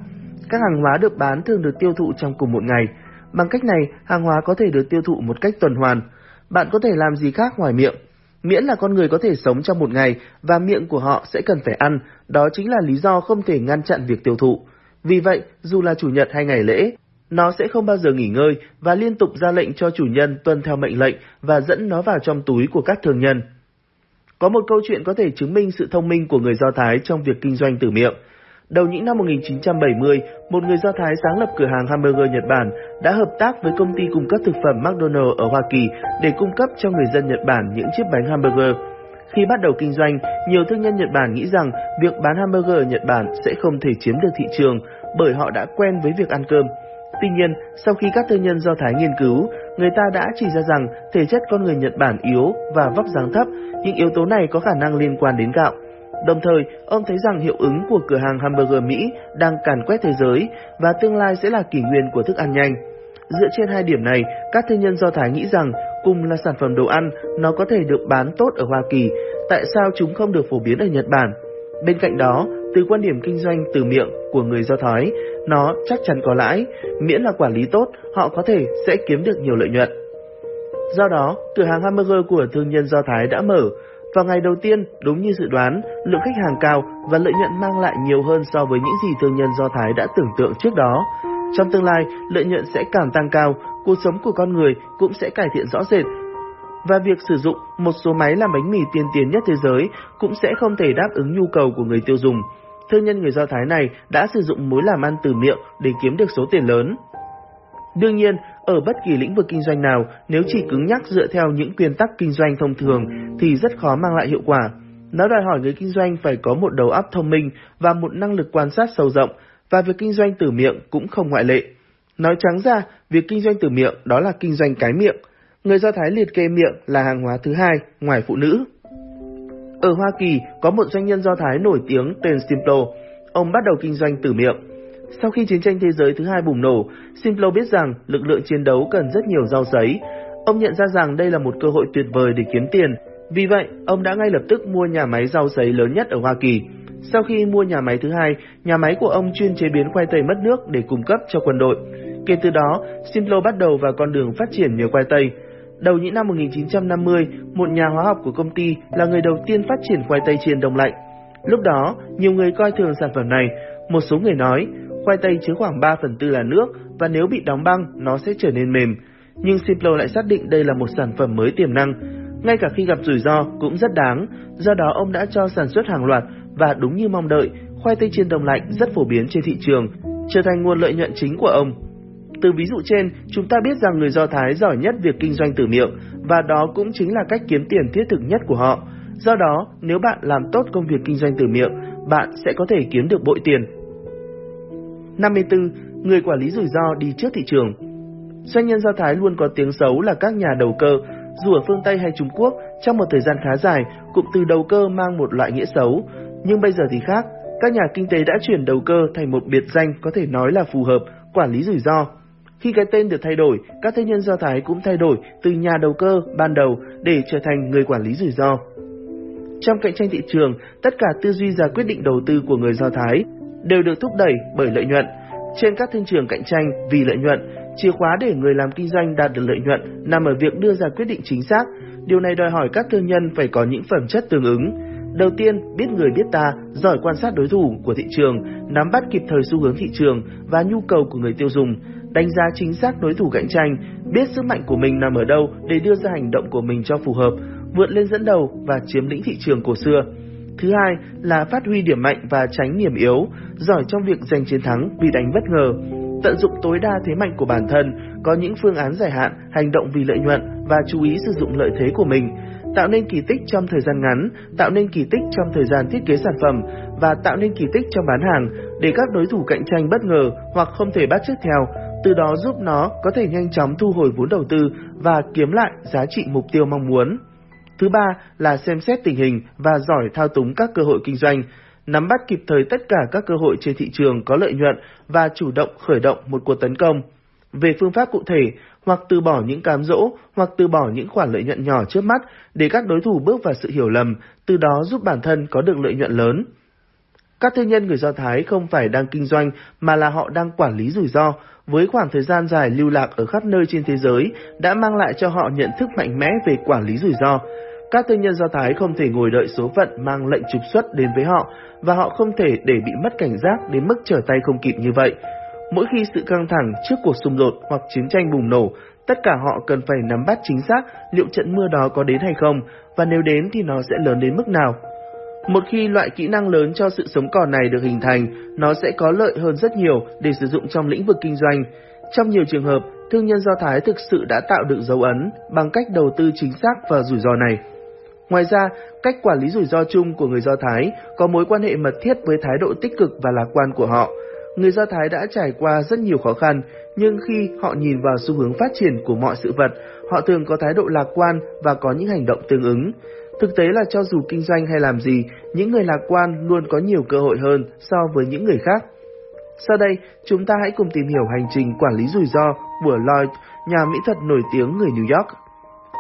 Các hàng hóa được bán thường được tiêu thụ trong cùng một ngày. Bằng cách này, hàng hóa có thể được tiêu thụ một cách tuần hoàn. Bạn có thể làm gì khác ngoài miệng? Miễn là con người có thể sống trong một ngày và miệng của họ sẽ cần phải ăn, đó chính là lý do không thể ngăn chặn việc tiêu thụ. Vì vậy, dù là chủ nhật hay ngày lễ, nó sẽ không bao giờ nghỉ ngơi và liên tục ra lệnh cho chủ nhân tuân theo mệnh lệnh và dẫn nó vào trong túi của các thường nhân. Có một câu chuyện có thể chứng minh sự thông minh của người Do Thái trong việc kinh doanh từ miệng. Đầu những năm 1970, một người Do Thái sáng lập cửa hàng hamburger Nhật Bản đã hợp tác với công ty cung cấp thực phẩm McDonald's ở Hoa Kỳ để cung cấp cho người dân Nhật Bản những chiếc bánh hamburger. Khi bắt đầu kinh doanh, nhiều thương nhân Nhật Bản nghĩ rằng việc bán hamburger ở Nhật Bản sẽ không thể chiếm được thị trường bởi họ đã quen với việc ăn cơm. Tuy nhiên, sau khi các thương nhân Do Thái nghiên cứu, người ta đã chỉ ra rằng thể chất con người Nhật Bản yếu và vóc dáng thấp, những yếu tố này có khả năng liên quan đến gạo. Đồng thời, ông thấy rằng hiệu ứng của cửa hàng hamburger Mỹ đang càn quét thế giới và tương lai sẽ là kỷ nguyên của thức ăn nhanh. Dựa trên hai điểm này, các thương nhân Do Thái nghĩ rằng cùng là sản phẩm đồ ăn, nó có thể được bán tốt ở Hoa Kỳ, tại sao chúng không được phổ biến ở Nhật Bản? Bên cạnh đó, từ quan điểm kinh doanh từ miệng của người Do Thái, nó chắc chắn có lãi, miễn là quản lý tốt, họ có thể sẽ kiếm được nhiều lợi nhuận. Do đó, cửa hàng hamburger của thương nhân Do Thái đã mở. Vào ngày đầu tiên, đúng như dự đoán, lượng khách hàng cao và lợi nhuận mang lại nhiều hơn so với những gì thương nhân Do Thái đã tưởng tượng trước đó. Trong tương lai, lợi nhuận sẽ càng tăng cao, cuộc sống của con người cũng sẽ cải thiện rõ rệt và việc sử dụng một số máy làm bánh mì tiên tiến nhất thế giới cũng sẽ không thể đáp ứng nhu cầu của người tiêu dùng. Thương nhân người Do Thái này đã sử dụng mối làm ăn từ miệng để kiếm được số tiền lớn. Đương nhiên, ở bất kỳ lĩnh vực kinh doanh nào, nếu chỉ cứng nhắc dựa theo những nguyên tắc kinh doanh thông thường thì rất khó mang lại hiệu quả. Nó đòi hỏi người kinh doanh phải có một đầu óc thông minh và một năng lực quan sát sâu rộng, và việc kinh doanh từ miệng cũng không ngoại lệ. Nói trắng ra, việc kinh doanh từ miệng đó là kinh doanh cái miệng, người Do Thái liệt kê miệng là hàng hóa thứ hai ngoài phụ nữ. Ở Hoa Kỳ có một doanh nhân Do Thái nổi tiếng tên Simplo. Ông bắt đầu kinh doanh từ miệng. Sau khi chiến tranh thế giới thứ hai bùng nổ, Simplo biết rằng lực lượng chiến đấu cần rất nhiều rau sấy. Ông nhận ra rằng đây là một cơ hội tuyệt vời để kiếm tiền. Vì vậy, ông đã ngay lập tức mua nhà máy rau sấy lớn nhất ở Hoa Kỳ. Sau khi mua nhà máy thứ hai, nhà máy của ông chuyên chế biến khoai tây mất nước để cung cấp cho quân đội. Kể từ đó, Simplo bắt đầu vào con đường phát triển nhờ khoai tây. Đầu những năm 1950, một nhà hóa học của công ty là người đầu tiên phát triển khoai tây chiên đông lạnh. Lúc đó, nhiều người coi thường sản phẩm này. Một số người nói, khoai tây chứa khoảng 3 phần tư là nước và nếu bị đóng băng, nó sẽ trở nên mềm. Nhưng Simplo lại xác định đây là một sản phẩm mới tiềm năng. Ngay cả khi gặp rủi ro cũng rất đáng, do đó ông đã cho sản xuất hàng loạt và đúng như mong đợi, khoai tây chiên đông lạnh rất phổ biến trên thị trường, trở thành nguồn lợi nhuận chính của ông. Từ ví dụ trên, chúng ta biết rằng người Do Thái giỏi nhất việc kinh doanh từ miệng, và đó cũng chính là cách kiếm tiền thiết thực nhất của họ. Do đó, nếu bạn làm tốt công việc kinh doanh từ miệng, bạn sẽ có thể kiếm được bội tiền. 54. Người quản lý rủi ro đi trước thị trường Doanh nhân Do Thái luôn có tiếng xấu là các nhà đầu cơ, dù ở phương Tây hay Trung Quốc, trong một thời gian khá dài, cụm từ đầu cơ mang một loại nghĩa xấu. Nhưng bây giờ thì khác, các nhà kinh tế đã chuyển đầu cơ thành một biệt danh có thể nói là phù hợp, quản lý rủi ro. Khi cái tên được thay đổi, các thế nhân Do Thái cũng thay đổi từ nhà đầu cơ ban đầu để trở thành người quản lý rủi ro. Trong cạnh tranh thị trường, tất cả tư duy ra quyết định đầu tư của người Do Thái đều được thúc đẩy bởi lợi nhuận. Trên các thương trường cạnh tranh vì lợi nhuận, chìa khóa để người làm kinh doanh đạt được lợi nhuận nằm ở việc đưa ra quyết định chính xác. Điều này đòi hỏi các thương nhân phải có những phẩm chất tương ứng. Đầu tiên, biết người biết ta, giỏi quan sát đối thủ của thị trường, nắm bắt kịp thời xu hướng thị trường và nhu cầu của người tiêu dùng, đánh giá chính xác đối thủ cạnh tranh, biết sức mạnh của mình nằm ở đâu để đưa ra hành động của mình cho phù hợp, vượt lên dẫn đầu và chiếm lĩnh thị trường cổ xưa. Thứ hai là phát huy điểm mạnh và tránh điểm yếu, giỏi trong việc giành chiến thắng vì đánh bất ngờ, tận dụng tối đa thế mạnh của bản thân, có những phương án dài hạn, hành động vì lợi nhuận và chú ý sử dụng lợi thế của mình, tạo nên kỳ tích trong thời gian ngắn, tạo nên kỳ tích trong thời gian thiết kế sản phẩm và tạo nên kỳ tích trong bán hàng để các đối thủ cạnh tranh bất ngờ hoặc không thể bắt chước theo, từ đó giúp nó có thể nhanh chóng thu hồi vốn đầu tư và kiếm lại giá trị mục tiêu mong muốn. Thứ ba là xem xét tình hình và giỏi thao túng các cơ hội kinh doanh, nắm bắt kịp thời tất cả các cơ hội trên thị trường có lợi nhuận và chủ động khởi động một cuộc tấn công. Về phương pháp cụ thể, hoặc từ bỏ những cám dỗ, hoặc từ bỏ những khoản lợi nhuận nhỏ trước mắt để các đối thủ bước vào sự hiểu lầm, từ đó giúp bản thân có được lợi nhuận lớn. Các thương nhân người Do Thái không phải đang kinh doanh mà là họ đang quản lý rủi ro, với khoảng thời gian dài lưu lạc ở khắp nơi trên thế giới đã mang lại cho họ nhận thức mạnh mẽ về quản lý rủi ro. Các thương nhân Do Thái không thể ngồi đợi số phận mang lệnh trục xuất đến với họ và họ không thể để bị mất cảnh giác đến mức trở tay không kịp như vậy. Mỗi khi sự căng thẳng trước cuộc xung đột hoặc chiến tranh bùng nổ, tất cả họ cần phải nắm bắt chính xác liệu trận mưa đó có đến hay không và nếu đến thì nó sẽ lớn đến mức nào. Một khi loại kỹ năng lớn cho sự sống còn này được hình thành, nó sẽ có lợi hơn rất nhiều để sử dụng trong lĩnh vực kinh doanh. Trong nhiều trường hợp, thương nhân Do Thái thực sự đã tạo được dấu ấn bằng cách đầu tư chính xác vào rủi ro này. Ngoài ra, cách quản lý rủi ro chung của người Do Thái có mối quan hệ mật thiết với thái độ tích cực và lạc quan của họ. Người Do Thái đã trải qua rất nhiều khó khăn, nhưng khi họ nhìn vào xu hướng phát triển của mọi sự vật, họ thường có thái độ lạc quan và có những hành động tương ứng. Thực tế là cho dù kinh doanh hay làm gì, những người lạc quan luôn có nhiều cơ hội hơn so với những người khác. Sau đây, chúng ta hãy cùng tìm hiểu hành trình quản lý rủi ro của Lloyd, nhà mỹ thuật nổi tiếng người New York.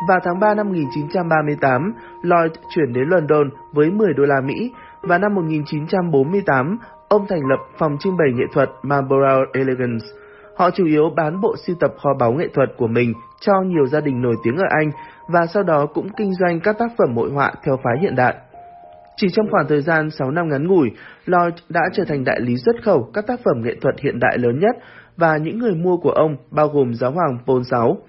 Vào tháng 3 năm 1938, Lloyd chuyển đến London với 10 đô la Mỹ và năm 1948, ông thành lập phòng trưng bày nghệ thuật Marlborough Elegance. Họ chủ yếu bán bộ sưu tập kho báu nghệ thuật của mình cho nhiều gia đình nổi tiếng ở Anh và sau đó cũng kinh doanh các tác phẩm hội họa theo phái hiện đại. Chỉ trong khoảng thời gian 6 năm ngắn ngủi, Lloyd đã trở thành đại lý xuất khẩu các tác phẩm nghệ thuật hiện đại lớn nhất và những người mua của ông bao gồm giáo hoàng Paul VI.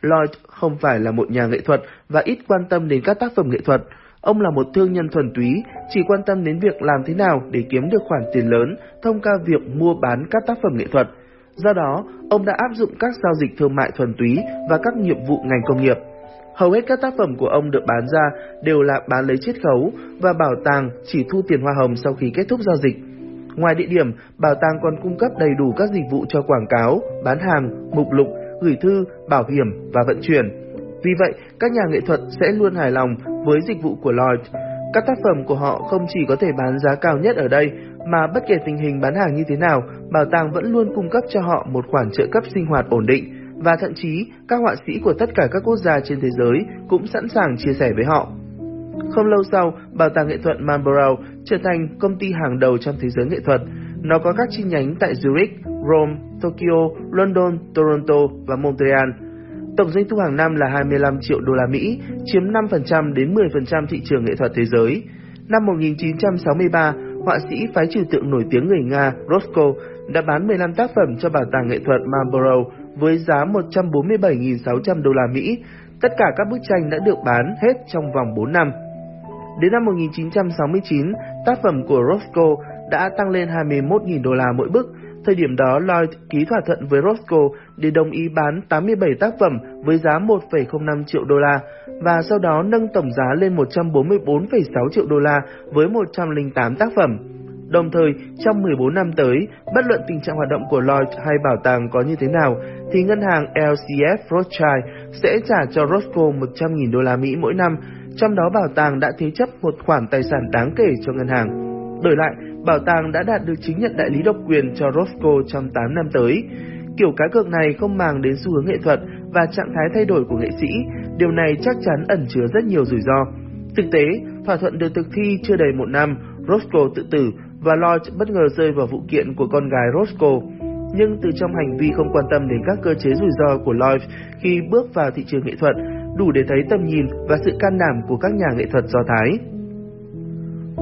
Lloyd không phải là một nhà nghệ thuật và ít quan tâm đến các tác phẩm nghệ thuật. Ông là một thương nhân thuần túy, chỉ quan tâm đến việc làm thế nào để kiếm được khoản tiền lớn thông qua việc mua bán các tác phẩm nghệ thuật. Do đó, ông đã áp dụng các giao dịch thương mại thuần túy và các nhiệm vụ ngành công nghiệp. Hầu hết các tác phẩm của ông được bán ra đều là bán lấy chiết khấu và bảo tàng chỉ thu tiền hoa hồng sau khi kết thúc giao dịch. Ngoài địa điểm, bảo tàng còn cung cấp đầy đủ các dịch vụ cho quảng cáo, bán hàng, mục lục, gửi thư, bảo hiểm và vận chuyển. Vì vậy, các nhà nghệ thuật sẽ luôn hài lòng với dịch vụ của Lloyd. Các tác phẩm của họ không chỉ có thể bán giá cao nhất ở đây, mà bất kể tình hình bán hàng như thế nào, bảo tàng vẫn luôn cung cấp cho họ một khoản trợ cấp sinh hoạt ổn định, và thậm chí các họa sĩ của tất cả các quốc gia trên thế giới cũng sẵn sàng chia sẻ với họ. Không lâu sau, Bảo tàng nghệ thuật Marlborough trở thành công ty hàng đầu trong thế giới nghệ thuật. Nó có các chi nhánh tại Zurich, Rome, Tokyo, London, Toronto và Montreal. Tổng doanh thu hàng năm là 25 triệu đô la Mỹ, chiếm 5% đến 10% thị trường nghệ thuật thế giới. Năm 1963, họa sĩ phái trừ tượng nổi tiếng người Nga Rothko đã bán 15 tác phẩm cho bảo tàng nghệ thuật Marlborough với giá 147.600 đô la Mỹ. Tất cả các bức tranh đã được bán hết trong vòng 4 năm. Đến năm 1969, tác phẩm của Rothko đã tăng lên 21.000 đô la mỗi bức. Thời điểm đó, Lloyd ký thỏa thuận với Roscoe để đồng ý bán 87 tác phẩm với giá 1,05 triệu đô la và sau đó nâng tổng giá lên 144,6 triệu đô la với 108 tác phẩm. Đồng thời, trong 14 năm tới, bất luận tình trạng hoạt động của Lloyd hay bảo tàng có như thế nào, thì ngân hàng LCF Rothschild sẽ trả cho Roscoe 100.000 đô la Mỹ mỗi năm, trong đó bảo tàng đã thế chấp một khoản tài sản đáng kể cho ngân hàng. Đổi lại, bảo tàng đã đạt được chứng nhận đại lý độc quyền cho Roscoe trong 8 năm tới. Kiểu cá cược này không màng đến xu hướng nghệ thuật và trạng thái thay đổi của nghệ sĩ, điều này chắc chắn ẩn chứa rất nhiều rủi ro. Thực tế, thỏa thuận được thực thi chưa đầy một năm, Roscoe tự tử và Lloyd bất ngờ rơi vào vụ kiện của con gái Roscoe. Nhưng từ trong hành vi không quan tâm đến các cơ chế rủi ro của Lloyd khi bước vào thị trường nghệ thuật, đủ để thấy tầm nhìn và sự can đảm của các nhà nghệ thuật Do Thái.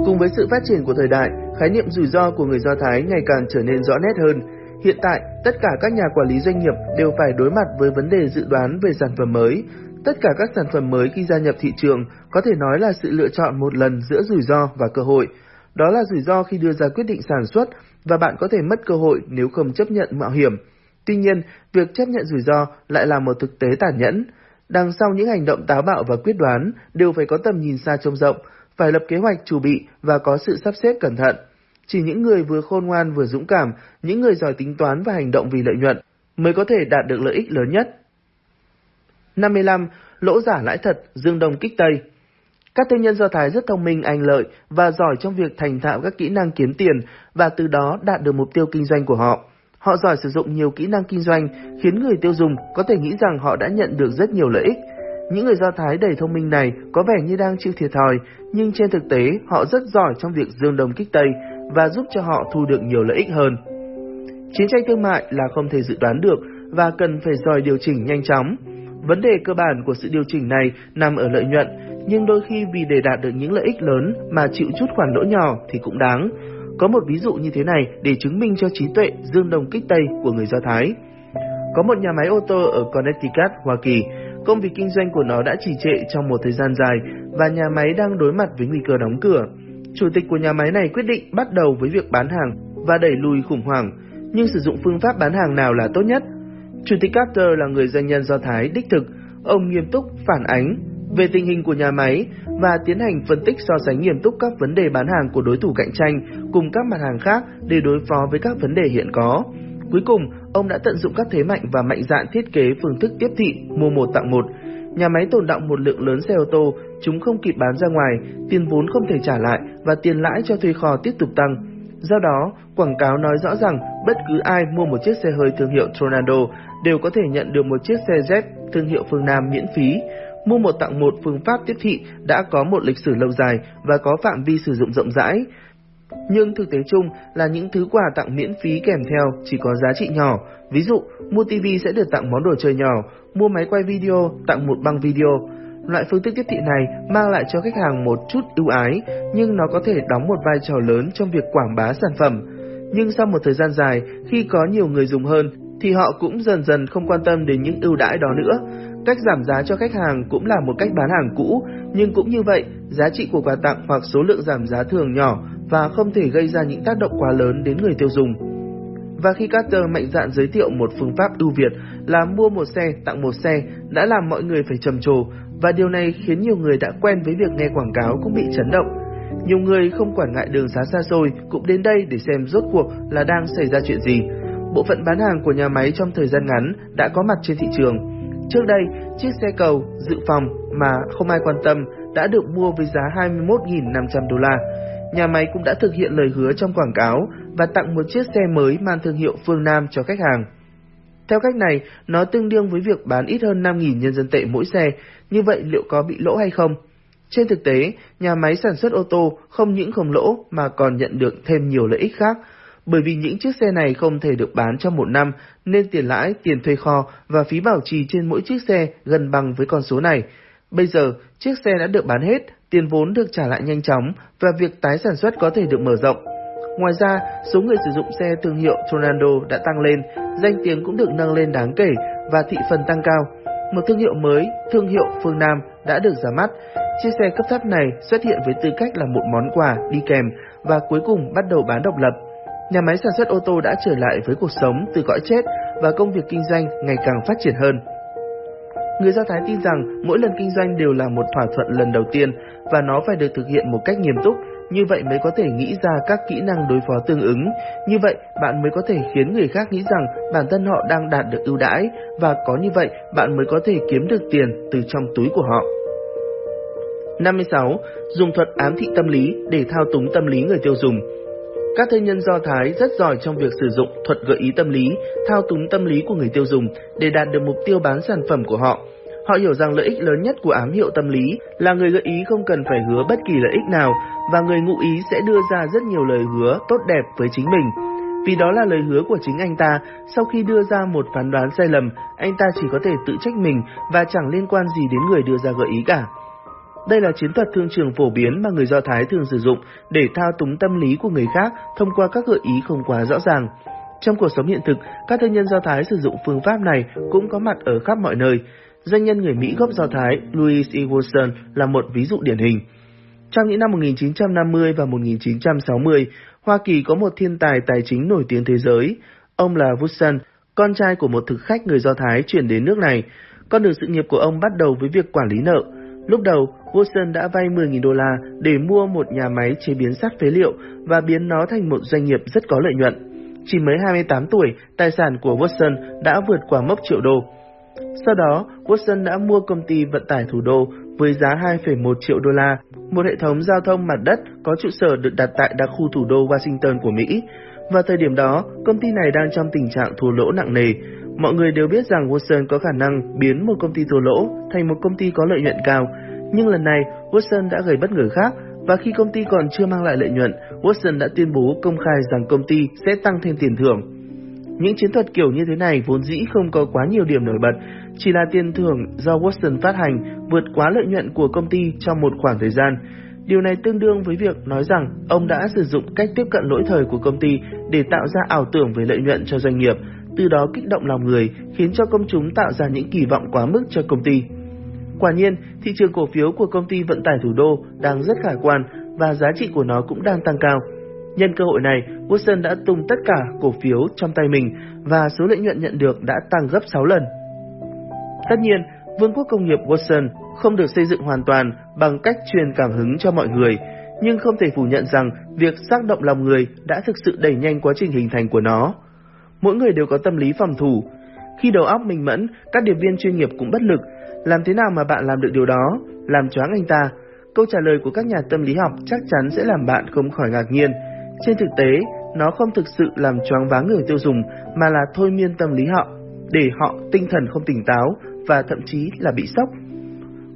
Cùng với sự phát triển của thời đại, khái niệm rủi ro của người Do Thái ngày càng trở nên rõ nét hơn. Hiện tại, tất cả các nhà quản lý doanh nghiệp đều phải đối mặt với vấn đề dự đoán về sản phẩm mới. Tất cả các sản phẩm mới khi gia nhập thị trường có thể nói là sự lựa chọn một lần giữa rủi ro và cơ hội. Đó là rủi ro khi đưa ra quyết định sản xuất và bạn có thể mất cơ hội nếu không chấp nhận mạo hiểm. Tuy nhiên, việc chấp nhận rủi ro lại là một thực tế tàn nhẫn. Đằng sau những hành động táo bạo và quyết đoán đều phải có tầm nhìn xa trông rộng, phải lập kế hoạch chủ bị và có sự sắp xếp cẩn thận. Chỉ những người vừa khôn ngoan vừa dũng cảm, những người giỏi tính toán và hành động vì lợi nhuận mới có thể đạt được lợi ích lớn nhất. 55. Lỗ giả lãi thật, dương đồng kích tây các thương nhân Do Thái rất thông minh, anh lợi và giỏi trong việc thành thạo các kỹ năng kiếm tiền và từ đó đạt được mục tiêu kinh doanh của họ. Họ giỏi sử dụng nhiều kỹ năng kinh doanh, khiến người tiêu dùng có thể nghĩ rằng họ đã nhận được rất nhiều lợi ích. Những người Do Thái đầy thông minh này có vẻ như đang chịu thiệt thòi, nhưng trên thực tế họ rất giỏi trong việc dương đồng kích tây và giúp cho họ thu được nhiều lợi ích hơn. Chiến tranh thương mại là không thể dự đoán được và cần phải giỏi điều chỉnh nhanh chóng. Vấn đề cơ bản của sự điều chỉnh này nằm ở lợi nhuận, nhưng đôi khi vì để đạt được những lợi ích lớn mà chịu chút khoản lỗ nhỏ thì cũng đáng. Có một ví dụ như thế này để chứng minh cho trí tuệ dương đồng kích tây của người Do Thái. Có một nhà máy ô tô ở Connecticut, Hoa Kỳ. Công việc kinh doanh của nó đã trì trệ trong một thời gian dài và nhà máy đang đối mặt với nguy cơ đóng cửa. Chủ tịch của nhà máy này quyết định bắt đầu với việc bán hàng và đẩy lùi khủng hoảng, nhưng sử dụng phương pháp bán hàng nào là tốt nhất? Chủ tịch Carter là người doanh nhân Do Thái đích thực, ông nghiêm túc phản ánh về tình hình của nhà máy và tiến hành phân tích so sánh nghiêm túc các vấn đề bán hàng của đối thủ cạnh tranh cùng các mặt hàng khác để đối phó với các vấn đề hiện có. Cuối cùng, ông đã tận dụng các thế mạnh và mạnh dạn thiết kế phương thức tiếp thị mua một tặng một. Nhà máy tồn động một lượng lớn xe ô tô, chúng không kịp bán ra ngoài, tiền vốn không thể trả lại và tiền lãi cho thuê kho tiếp tục tăng. Do đó, quảng cáo nói rõ rằng bất cứ ai mua một chiếc xe hơi thương hiệu Tornado đều có thể nhận được một chiếc xe Z thương hiệu phương Nam miễn phí. Mua một tặng một phương pháp tiếp thị đã có một lịch sử lâu dài và có phạm vi sử dụng rộng rãi. Nhưng thực tế chung là những thứ quà tặng miễn phí kèm theo chỉ có giá trị nhỏ. Ví dụ, mua TV sẽ được tặng món đồ chơi nhỏ, mua máy quay video tặng một băng video. Loại phương thức tiếp thị này mang lại cho khách hàng một chút ưu ái, nhưng nó có thể đóng một vai trò lớn trong việc quảng bá sản phẩm. Nhưng sau một thời gian dài, khi có nhiều người dùng hơn, thì họ cũng dần dần không quan tâm đến những ưu đãi đó nữa. Cách giảm giá cho khách hàng cũng là một cách bán hàng cũ, nhưng cũng như vậy, giá trị của quà tặng hoặc số lượng giảm giá thường nhỏ và không thể gây ra những tác động quá lớn đến người tiêu dùng. Và khi Carter mạnh dạn giới thiệu một phương pháp ưu việt là mua một xe tặng một xe đã làm mọi người phải trầm trồ và điều này khiến nhiều người đã quen với việc nghe quảng cáo cũng bị chấn động. Nhiều người không quản ngại đường xá xa xôi cũng đến đây để xem rốt cuộc là đang xảy ra chuyện gì. Bộ phận bán hàng của nhà máy trong thời gian ngắn đã có mặt trên thị trường. Trước đây, chiếc xe cầu dự phòng mà không ai quan tâm đã được mua với giá 21.500 đô la. Nhà máy cũng đã thực hiện lời hứa trong quảng cáo và tặng một chiếc xe mới mang thương hiệu Phương Nam cho khách hàng. Theo cách này, nó tương đương với việc bán ít hơn 5.000 nhân dân tệ mỗi xe, như vậy liệu có bị lỗ hay không? Trên thực tế, nhà máy sản xuất ô tô không những không lỗ mà còn nhận được thêm nhiều lợi ích khác, bởi vì những chiếc xe này không thể được bán trong một năm nên tiền lãi, tiền thuê kho và phí bảo trì trên mỗi chiếc xe gần bằng với con số này. Bây giờ, chiếc xe đã được bán hết, tiền vốn được trả lại nhanh chóng và việc tái sản xuất có thể được mở rộng. Ngoài ra, số người sử dụng xe thương hiệu Tornado đã tăng lên, danh tiếng cũng được nâng lên đáng kể và thị phần tăng cao. Một thương hiệu mới, thương hiệu Phương Nam đã được ra mắt. Chiếc xe cấp thấp này xuất hiện với tư cách là một món quà đi kèm và cuối cùng bắt đầu bán độc lập. Nhà máy sản xuất ô tô đã trở lại với cuộc sống từ cõi chết và công việc kinh doanh ngày càng phát triển hơn. Người Do Thái tin rằng mỗi lần kinh doanh đều là một thỏa thuận lần đầu tiên và nó phải được thực hiện một cách nghiêm túc, như vậy mới có thể nghĩ ra các kỹ năng đối phó tương ứng. Như vậy, bạn mới có thể khiến người khác nghĩ rằng bản thân họ đang đạt được ưu đãi và có như vậy bạn mới có thể kiếm được tiền từ trong túi của họ. 56. Dùng thuật ám thị tâm lý để thao túng tâm lý người tiêu dùng. Các thương nhân Do Thái rất giỏi trong việc sử dụng thuật gợi ý tâm lý, thao túng tâm lý của người tiêu dùng để đạt được mục tiêu bán sản phẩm của họ. Họ hiểu rằng lợi ích lớn nhất của ám hiệu tâm lý là người gợi ý không cần phải hứa bất kỳ lợi ích nào và người ngụ ý sẽ đưa ra rất nhiều lời hứa tốt đẹp với chính mình. Vì đó là lời hứa của chính anh ta, sau khi đưa ra một phán đoán sai lầm, anh ta chỉ có thể tự trách mình và chẳng liên quan gì đến người đưa ra gợi ý cả. Đây là chiến thuật thương trường phổ biến mà người Do Thái thường sử dụng để thao túng tâm lý của người khác thông qua các gợi ý không quá rõ ràng. Trong cuộc sống hiện thực, các thương nhân Do Thái sử dụng phương pháp này cũng có mặt ở khắp mọi nơi. Doanh nhân người Mỹ gốc Do Thái Louis E. Wilson là một ví dụ điển hình. Trong những năm 1950 và 1960, Hoa Kỳ có một thiên tài tài chính nổi tiếng thế giới. Ông là Woodson, con trai của một thực khách người Do Thái chuyển đến nước này. Con đường sự nghiệp của ông bắt đầu với việc quản lý nợ. Lúc đầu, Watson đã vay 10.000 đô la để mua một nhà máy chế biến sắt phế liệu và biến nó thành một doanh nghiệp rất có lợi nhuận. Chỉ mới 28 tuổi, tài sản của Watson đã vượt qua mốc triệu đô. Sau đó, Watson đã mua công ty vận tải thủ đô với giá 2,1 triệu đô la, một hệ thống giao thông mặt đất có trụ sở được đặt tại đặc khu thủ đô Washington của Mỹ. Vào thời điểm đó, công ty này đang trong tình trạng thua lỗ nặng nề. Mọi người đều biết rằng Watson có khả năng biến một công ty thua lỗ thành một công ty có lợi nhuận cao. Nhưng lần này, Watson đã gây bất ngờ khác và khi công ty còn chưa mang lại lợi nhuận, Watson đã tuyên bố công khai rằng công ty sẽ tăng thêm tiền thưởng. Những chiến thuật kiểu như thế này vốn dĩ không có quá nhiều điểm nổi bật, chỉ là tiền thưởng do Watson phát hành vượt quá lợi nhuận của công ty trong một khoảng thời gian. Điều này tương đương với việc nói rằng ông đã sử dụng cách tiếp cận lỗi thời của công ty để tạo ra ảo tưởng về lợi nhuận cho doanh nghiệp, từ đó kích động lòng người, khiến cho công chúng tạo ra những kỳ vọng quá mức cho công ty. Quả nhiên, thị trường cổ phiếu của công ty vận tải thủ đô đang rất khả quan và giá trị của nó cũng đang tăng cao. Nhân cơ hội này, Watson đã tung tất cả cổ phiếu trong tay mình và số lợi nhuận nhận được đã tăng gấp 6 lần. Tất nhiên, vương quốc công nghiệp Watson không được xây dựng hoàn toàn bằng cách truyền cảm hứng cho mọi người, nhưng không thể phủ nhận rằng việc tác động lòng người đã thực sự đẩy nhanh quá trình hình thành của nó. Mỗi người đều có tâm lý phòng thủ. Khi đầu óc mình mẫn, các điệp viên chuyên nghiệp cũng bất lực. Làm thế nào mà bạn làm được điều đó? Làm choáng anh ta. Câu trả lời của các nhà tâm lý học chắc chắn sẽ làm bạn không khỏi ngạc nhiên. Trên thực tế, nó không thực sự làm choáng váng người tiêu dùng mà là thôi miên tâm lý họ, để họ tinh thần không tỉnh táo và thậm chí là bị sốc.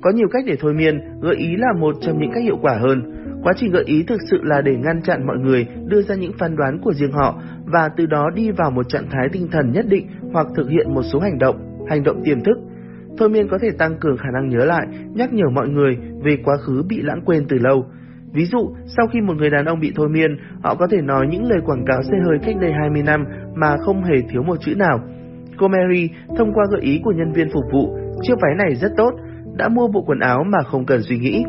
Có nhiều cách để thôi miên, gợi ý là một trong những cách hiệu quả hơn. Quá trình gợi ý thực sự là để ngăn chặn mọi người đưa ra những phán đoán của riêng họ và từ đó đi vào một trạng thái tinh thần nhất định hoặc thực hiện một số hành động, hành động tiềm thức. Thôi miên có thể tăng cường khả năng nhớ lại, nhắc nhở mọi người về quá khứ bị lãng quên từ lâu. Ví dụ, sau khi một người đàn ông bị thôi miên, họ có thể nói những lời quảng cáo xe hơi cách đây 20 năm mà không hề thiếu một chữ nào. Cô Mary, thông qua gợi ý của nhân viên phục vụ, chiếc váy này rất tốt, đã mua bộ quần áo mà không cần suy nghĩ.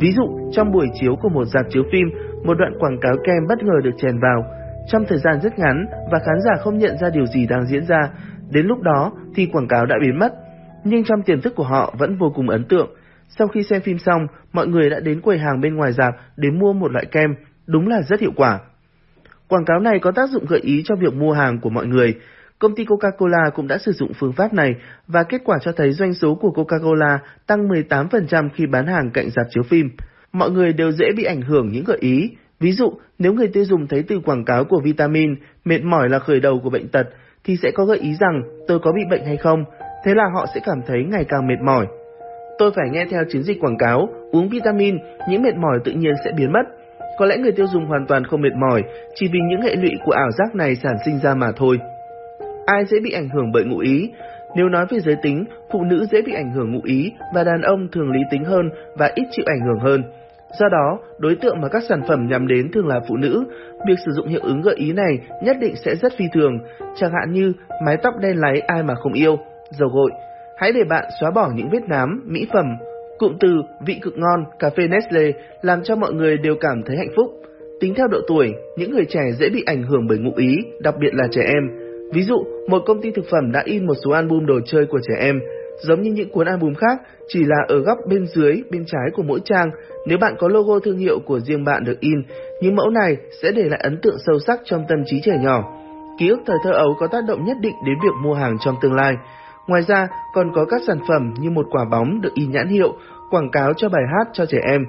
Ví dụ, trong buổi chiếu của một dạp chiếu phim, một đoạn quảng cáo kem bất ngờ được chèn vào. Trong thời gian rất ngắn và khán giả không nhận ra điều gì đang diễn ra, đến lúc đó thì quảng cáo đã biến mất. Nhưng trong tiềm thức của họ vẫn vô cùng ấn tượng. Sau khi xem phim xong, mọi người đã đến quầy hàng bên ngoài dạp để mua một loại kem, đúng là rất hiệu quả. Quảng cáo này có tác dụng gợi ý cho việc mua hàng của mọi người. Công ty Coca-Cola cũng đã sử dụng phương pháp này và kết quả cho thấy doanh số của Coca-Cola tăng 18% khi bán hàng cạnh dạp chiếu phim. Mọi người đều dễ bị ảnh hưởng những gợi ý. Ví dụ, nếu người tiêu dùng thấy từ quảng cáo của vitamin mệt mỏi là khởi đầu của bệnh tật thì sẽ có gợi ý rằng tôi có bị bệnh hay không, thế là họ sẽ cảm thấy ngày càng mệt mỏi. Tôi phải nghe theo chiến dịch quảng cáo, uống vitamin, những mệt mỏi tự nhiên sẽ biến mất. Có lẽ người tiêu dùng hoàn toàn không mệt mỏi, chỉ vì những hệ lụy của ảo giác này sản sinh ra mà thôi. Ai dễ bị ảnh hưởng bởi ngụ ý? Nếu nói về giới tính, phụ nữ dễ bị ảnh hưởng ngụ ý và đàn ông thường lý tính hơn và ít chịu ảnh hưởng hơn. Do đó, đối tượng mà các sản phẩm nhắm đến thường là phụ nữ. Việc sử dụng hiệu ứng gợi ý này nhất định sẽ rất phi thường, chẳng hạn như mái tóc đen láy ai mà không yêu, dầu gội. Hãy để bạn xóa bỏ những vết nám, mỹ phẩm. Cụm từ vị cực ngon, cà phê Nestle làm cho mọi người đều cảm thấy hạnh phúc. Tính theo độ tuổi, những người trẻ dễ bị ảnh hưởng bởi ngụ ý, đặc biệt là trẻ em. Ví dụ, một công ty thực phẩm đã in một số album đồ chơi của trẻ em, giống như những cuốn album khác, chỉ là ở góc bên dưới, bên trái của mỗi trang, nếu bạn có logo thương hiệu của riêng bạn được in, những mẫu này sẽ để lại ấn tượng sâu sắc trong tâm trí trẻ nhỏ. Ký ức thời thơ ấu có tác động nhất định đến việc mua hàng trong tương lai. Ngoài ra, còn có các sản phẩm như một quả bóng được in nhãn hiệu, quảng cáo cho bài hát cho trẻ em.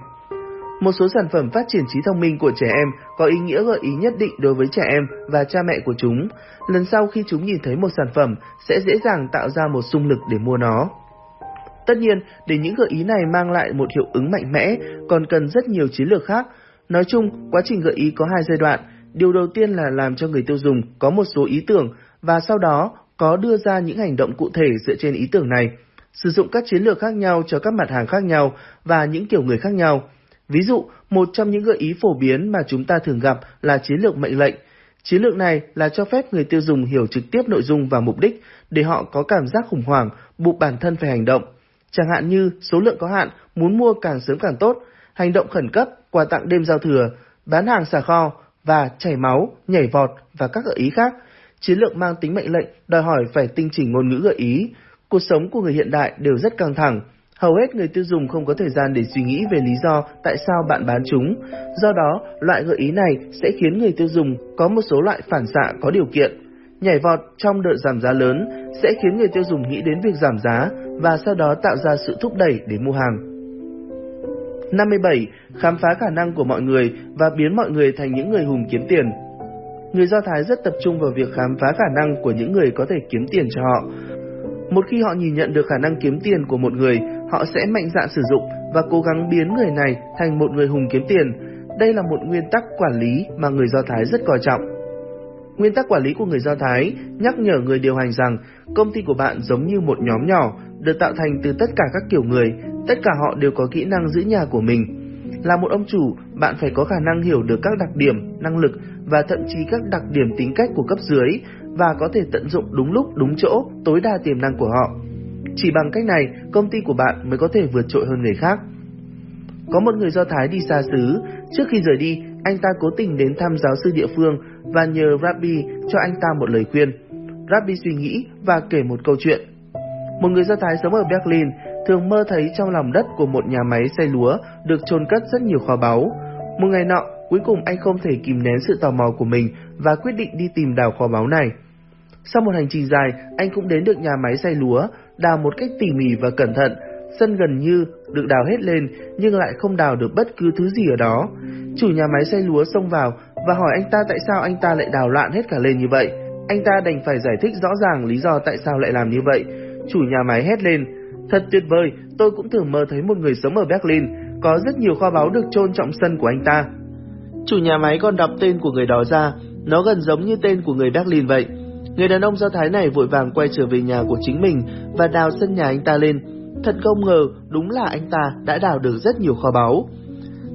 Một số sản phẩm phát triển trí thông minh của trẻ em có ý nghĩa gợi ý nhất định đối với trẻ em và cha mẹ của chúng. Lần sau khi chúng nhìn thấy một sản phẩm sẽ dễ dàng tạo ra một xung lực để mua nó. Tất nhiên, để những gợi ý này mang lại một hiệu ứng mạnh mẽ, còn cần rất nhiều chiến lược khác. Nói chung, quá trình gợi ý có hai giai đoạn. Điều đầu tiên là làm cho người tiêu dùng có một số ý tưởng và sau đó có đưa ra những hành động cụ thể dựa trên ý tưởng này. sử dụng các chiến lược khác nhau cho các mặt hàng khác nhau và những kiểu người khác nhau. Ví dụ, một trong những gợi ý phổ biến mà chúng ta thường gặp là chiến lược mệnh lệnh. Chiến lược này là cho phép người tiêu dùng hiểu trực tiếp nội dung và mục đích để họ có cảm giác khủng hoảng, buộc bản thân phải hành động. Chẳng hạn như số lượng có hạn, muốn mua càng sớm càng tốt, hành động khẩn cấp, quà tặng đêm giao thừa, bán hàng xả kho và chảy máu, nhảy vọt và các gợi ý khác. Chiến lược mang tính mệnh lệnh đòi hỏi phải tinh chỉnh ngôn ngữ gợi ý. Cuộc sống của người hiện đại đều rất căng thẳng. Hầu hết người tiêu dùng không có thời gian để suy nghĩ về lý do tại sao bạn bán chúng. Do đó, loại gợi ý này sẽ khiến người tiêu dùng có một số loại phản xạ có điều kiện. Nhảy vọt trong đợt giảm giá lớn sẽ khiến người tiêu dùng nghĩ đến việc giảm giá và sau đó tạo ra sự thúc đẩy để mua hàng. 57. Khám phá khả năng của mọi người và biến mọi người thành những người hùng kiếm tiền. Người Do Thái rất tập trung vào việc khám phá khả năng của những người có thể kiếm tiền cho họ. Một khi họ nhìn nhận được khả năng kiếm tiền của một người, họ sẽ mạnh dạn sử dụng và cố gắng biến người này thành một người hùng kiếm tiền. Đây là một nguyên tắc quản lý mà người Do Thái rất coi trọng. Nguyên tắc quản lý của người Do Thái nhắc nhở người điều hành rằng công ty của bạn giống như một nhóm nhỏ được tạo thành từ tất cả các kiểu người, tất cả họ đều có kỹ năng giữ nhà của mình. Là một ông chủ, bạn phải có khả năng hiểu được các đặc điểm, năng lực và thậm chí các đặc điểm tính cách của cấp dưới và có thể tận dụng đúng lúc, đúng chỗ, tối đa tiềm năng của họ. Chỉ bằng cách này, công ty của bạn mới có thể vượt trội hơn người khác. Có một người Do Thái đi xa xứ, trước khi rời đi, anh ta cố tình đến thăm giáo sư địa phương và nhờ Rabbi cho anh ta một lời khuyên. Rabbi suy nghĩ và kể một câu chuyện. Một người Do Thái sống ở Berlin thường mơ thấy trong lòng đất của một nhà máy xây lúa được chôn cất rất nhiều kho báu. Một ngày nọ, cuối cùng anh không thể kìm nén sự tò mò của mình và quyết định đi tìm đào kho báu này. Sau một hành trình dài, anh cũng đến được nhà máy xay lúa, đào một cách tỉ mỉ và cẩn thận. Sân gần như được đào hết lên nhưng lại không đào được bất cứ thứ gì ở đó. Chủ nhà máy xây lúa xông vào và hỏi anh ta tại sao anh ta lại đào loạn hết cả lên như vậy. Anh ta đành phải giải thích rõ ràng lý do tại sao lại làm như vậy. Chủ nhà máy hét lên, thật tuyệt vời, tôi cũng thường mơ thấy một người sống ở Berlin, có rất nhiều kho báu được chôn trọng sân của anh ta. Chủ nhà máy còn đọc tên của người đó ra, nó gần giống như tên của người Berlin vậy. Người đàn ông Do Thái này vội vàng quay trở về nhà của chính mình và đào sân nhà anh ta lên. Thật không ngờ, đúng là anh ta đã đào được rất nhiều kho báu.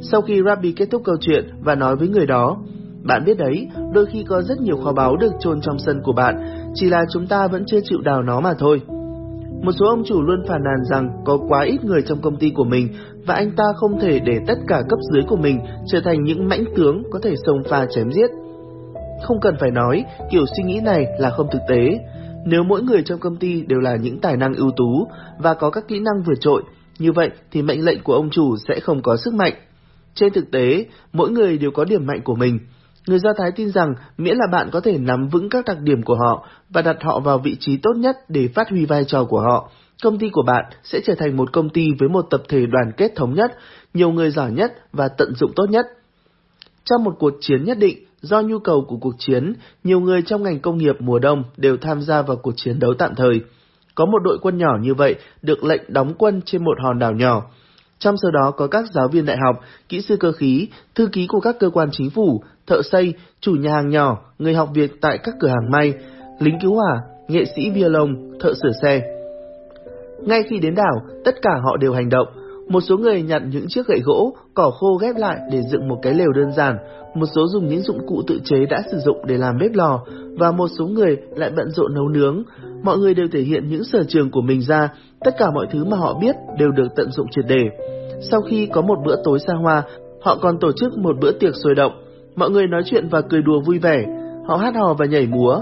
Sau khi Rabbi kết thúc câu chuyện và nói với người đó, bạn biết đấy, đôi khi có rất nhiều kho báu được chôn trong sân của bạn, chỉ là chúng ta vẫn chưa chịu đào nó mà thôi. Một số ông chủ luôn phàn nàn rằng có quá ít người trong công ty của mình và anh ta không thể để tất cả cấp dưới của mình trở thành những mãnh tướng có thể xông pha chém giết. Không cần phải nói, kiểu suy nghĩ này là không thực tế. Nếu mỗi người trong công ty đều là những tài năng ưu tú và có các kỹ năng vượt trội, như vậy thì mệnh lệnh của ông chủ sẽ không có sức mạnh. Trên thực tế, mỗi người đều có điểm mạnh của mình. Người Do Thái tin rằng miễn là bạn có thể nắm vững các đặc điểm của họ và đặt họ vào vị trí tốt nhất để phát huy vai trò của họ, công ty của bạn sẽ trở thành một công ty với một tập thể đoàn kết thống nhất, nhiều người giỏi nhất và tận dụng tốt nhất. Trong một cuộc chiến nhất định, do nhu cầu của cuộc chiến, nhiều người trong ngành công nghiệp mùa đông đều tham gia vào cuộc chiến đấu tạm thời. Có một đội quân nhỏ như vậy được lệnh đóng quân trên một hòn đảo nhỏ. Trong số đó có các giáo viên đại học, kỹ sư cơ khí, thư ký của các cơ quan chính phủ, thợ xây, chủ nhà hàng nhỏ, người học việc tại các cửa hàng may, lính cứu hỏa, nghệ sĩ violon, thợ sửa xe. Ngay khi đến đảo, tất cả họ đều hành động. Một số người nhặt những chiếc gậy gỗ, cỏ khô ghép lại để dựng một cái lều đơn giản, một số dùng những dụng cụ tự chế đã sử dụng để làm bếp lò, và một số người lại bận rộn nấu nướng. Mọi người đều thể hiện những sở trường của mình ra, tất cả mọi thứ mà họ biết đều được tận dụng triệt đề. Sau khi có một bữa tối xa hoa, họ còn tổ chức một bữa tiệc sôi động. Mọi người nói chuyện và cười đùa vui vẻ, họ hát hò và nhảy múa.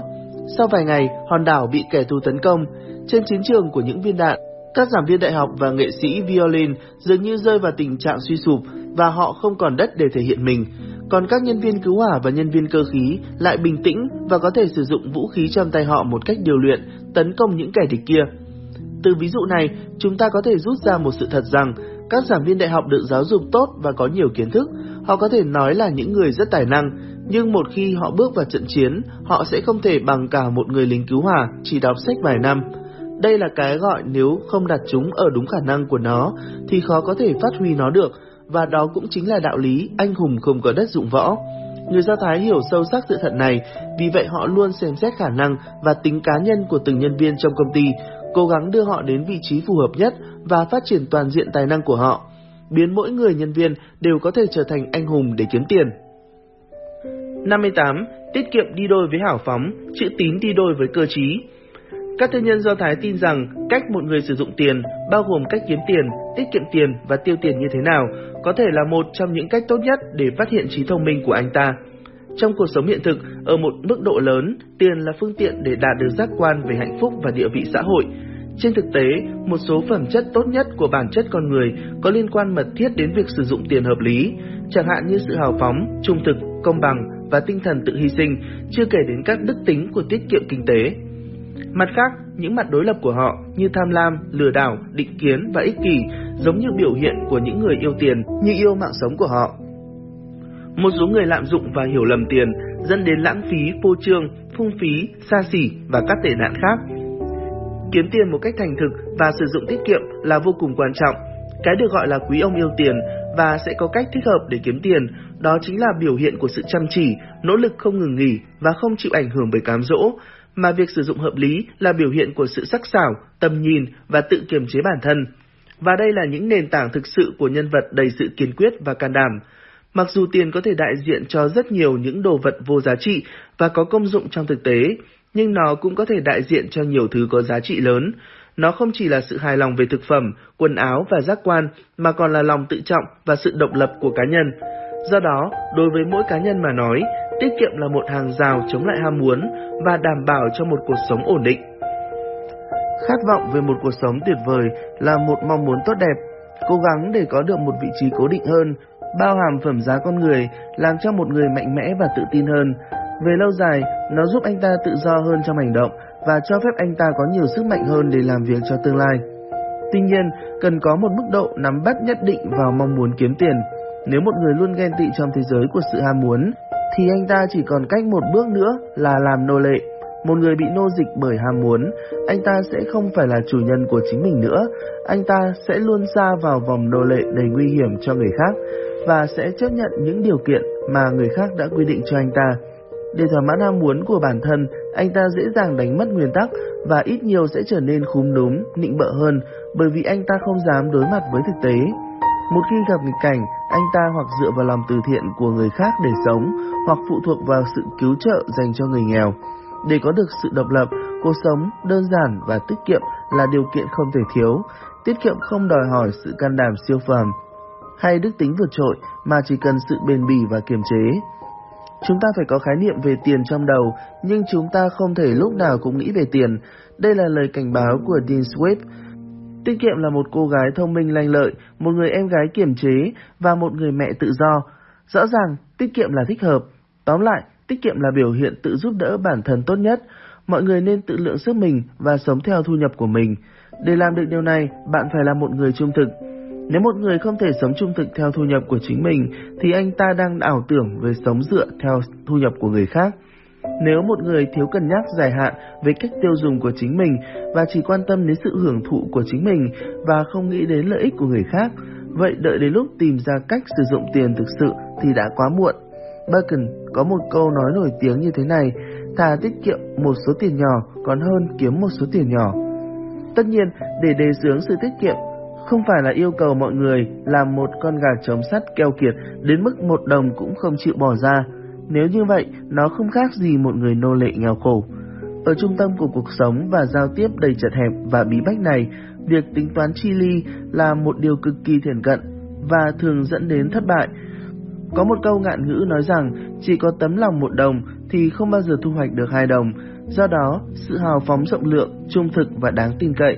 Sau vài ngày, hòn đảo bị kẻ thù tấn công. Trên chiến trường của những viên đạn, các giảng viên đại học và nghệ sĩ violin dường như rơi vào tình trạng suy sụp và họ không còn đất để thể hiện mình. Còn các nhân viên cứu hỏa và nhân viên cơ khí lại bình tĩnh và có thể sử dụng vũ khí trong tay họ một cách điều luyện, tấn công những kẻ địch kia. Từ ví dụ này, chúng ta có thể rút ra một sự thật rằng các giảng viên đại học được giáo dục tốt và có nhiều kiến thức, họ có thể nói là những người rất tài năng, nhưng một khi họ bước vào trận chiến, họ sẽ không thể bằng cả một người lính cứu hỏa chỉ đọc sách vài năm. Đây là cái gọi nếu không đặt chúng ở đúng khả năng của nó thì khó có thể phát huy nó được, và đó cũng chính là đạo lý anh hùng không có đất dụng võ. Người Do Thái hiểu sâu sắc sự thật này, vì vậy họ luôn xem xét khả năng và tính cá nhân của từng nhân viên trong công ty, cố gắng đưa họ đến vị trí phù hợp nhất và phát triển toàn diện tài năng của họ, biến mỗi người nhân viên đều có thể trở thành anh hùng để kiếm tiền. 58. Tiết kiệm đi đôi với hảo phóng, chữ tín đi đôi với cơ trí. Các thương nhân Do Thái tin rằng cách một người sử dụng tiền, bao gồm cách kiếm tiền, tiết kiệm tiền và tiêu tiền như thế nào, có thể là một trong những cách tốt nhất để phát hiện trí thông minh của anh ta. Trong cuộc sống hiện thực, ở một mức độ lớn, tiền là phương tiện để đạt được giác quan về hạnh phúc và địa vị xã hội. Trên thực tế, một số phẩm chất tốt nhất của bản chất con người có liên quan mật thiết đến việc sử dụng tiền hợp lý, chẳng hạn như sự hào phóng, trung thực, công bằng và tinh thần tự hy sinh, chưa kể đến các đức tính của tiết kiệm kinh tế. Mặt khác, những mặt đối lập của họ như tham lam, lừa đảo, định kiến và ích kỷ giống như biểu hiện của những người yêu tiền như yêu mạng sống của họ. Một số người lạm dụng và hiểu lầm tiền dẫn đến lãng phí, phô trương, phung phí, xa xỉ và các tệ nạn khác. Kiếm tiền một cách thành thực và sử dụng tiết kiệm là vô cùng quan trọng. Cái được gọi là quý ông yêu tiền và sẽ có cách thích hợp để kiếm tiền, đó chính là biểu hiện của sự chăm chỉ, nỗ lực không ngừng nghỉ và không chịu ảnh hưởng bởi cám dỗ, mà việc sử dụng hợp lý là biểu hiện của sự sắc sảo, tầm nhìn và tự kiềm chế bản thân. Và đây là những nền tảng thực sự của nhân vật đầy sự kiên quyết và can đảm. Mặc dù tiền có thể đại diện cho rất nhiều những đồ vật vô giá trị và có công dụng trong thực tế, nhưng nó cũng có thể đại diện cho nhiều thứ có giá trị lớn. Nó không chỉ là sự hài lòng về thực phẩm, quần áo và giác quan, mà còn là lòng tự trọng và sự độc lập của cá nhân. Do đó, đối với mỗi cá nhân mà nói, tiết kiệm là một hàng rào chống lại ham muốn và đảm bảo cho một cuộc sống ổn định. Khát vọng về một cuộc sống tuyệt vời là một mong muốn tốt đẹp, cố gắng để có được một vị trí cố định hơn, bao hàm phẩm giá con người, làm cho một người mạnh mẽ và tự tin hơn. Về lâu dài, nó giúp anh ta tự do hơn trong hành động và cho phép anh ta có nhiều sức mạnh hơn để làm việc cho tương lai. Tuy nhiên, cần có một mức độ nắm bắt nhất định vào mong muốn kiếm tiền. Nếu một người luôn ghen tị trong thế giới của sự ham muốn, thì anh ta chỉ còn cách một bước nữa là làm nô lệ. Một người bị nô dịch bởi ham muốn, anh ta sẽ không phải là chủ nhân của chính mình nữa, anh ta sẽ luôn xa vào vòng nô lệ đầy nguy hiểm cho người khác và sẽ chấp nhận những điều kiện mà người khác đã quy định cho anh ta. Để thỏa mãn ham muốn của bản thân, anh ta dễ dàng đánh mất nguyên tắc và ít nhiều sẽ trở nên khúm núm, nịnh bợ hơn bởi vì anh ta không dám đối mặt với thực tế. Một khi gặp nghịch cảnh, anh ta hoặc dựa vào lòng từ thiện của người khác để sống, hoặc phụ thuộc vào sự cứu trợ dành cho người nghèo. Để có được sự độc lập, cuộc sống đơn giản và tiết kiệm là điều kiện không thể thiếu. Tiết kiệm không đòi hỏi sự can đảm siêu phàm hay đức tính vượt trội mà chỉ cần sự bền bỉ và kiềm chế. Chúng ta phải có khái niệm về tiền trong đầu, nhưng chúng ta không thể lúc nào cũng nghĩ về tiền. Đây là lời cảnh báo của Dean Swift. Tiết kiệm là một cô gái thông minh lanh lợi, một người em gái kiềm chế và một người mẹ tự do. Rõ ràng, tiết kiệm là thích hợp. Tóm lại, tiết kiệm là biểu hiện tự giúp đỡ bản thân tốt nhất. Mọi người nên tự lượng sức mình và sống theo thu nhập của mình. Để làm được điều này, bạn phải là một người trung thực. Nếu một người không thể sống trung thực theo thu nhập của chính mình, thì anh ta đang ảo tưởng về sống dựa theo thu nhập của người khác. Nếu một người thiếu cân nhắc dài hạn về cách tiêu dùng của chính mình và chỉ quan tâm đến sự hưởng thụ của chính mình và không nghĩ đến lợi ích của người khác, vậy đợi đến lúc tìm ra cách sử dụng tiền thực sự thì đã quá muộn. Bacon có một câu nói nổi tiếng như thế này, thà tiết kiệm một số tiền nhỏ còn hơn kiếm một số tiền nhỏ. Tất nhiên, để đề xướng sự tiết kiệm không phải là yêu cầu mọi người làm một con gà trống sắt keo kiệt đến mức một đồng cũng không chịu bỏ ra. Nếu như vậy, nó không khác gì một người nô lệ nghèo khổ. Ở trung tâm của cuộc sống và giao tiếp đầy chật hẹp và bí bách này, việc tính toán chi ly là một điều cực kỳ thiển cận và thường dẫn đến thất bại. Có một câu ngạn ngữ nói rằng chỉ có tấm lòng một đồng thì không bao giờ thu hoạch được hai đồng, do đó sự hào phóng rộng lượng, trung thực và đáng tin cậy.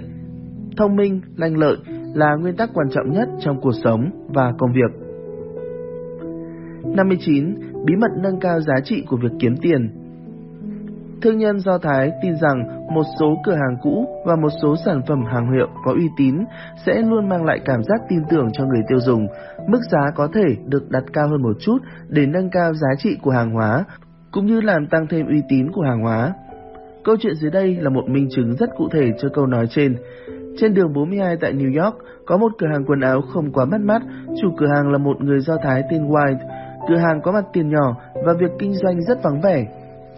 Thông minh, lanh lợi là nguyên tắc quan trọng nhất trong cuộc sống và công việc. 59. Bí mật nâng cao giá trị của việc kiếm tiền Thương nhân Do Thái tin rằng một số cửa hàng cũ và một số sản phẩm hàng hiệu có uy tín sẽ luôn mang lại cảm giác tin tưởng cho người tiêu dùng. Mức giá có thể được đặt cao hơn một chút để nâng cao giá trị của hàng hóa, cũng như làm tăng thêm uy tín của hàng hóa. Câu chuyện dưới đây là một minh chứng rất cụ thể cho câu nói trên. Trên đường 42 tại New York, có một cửa hàng quần áo không quá bắt mắt, chủ cửa hàng là một người Do Thái tên White. Cửa hàng có mặt tiền nhỏ và việc kinh doanh rất vắng vẻ.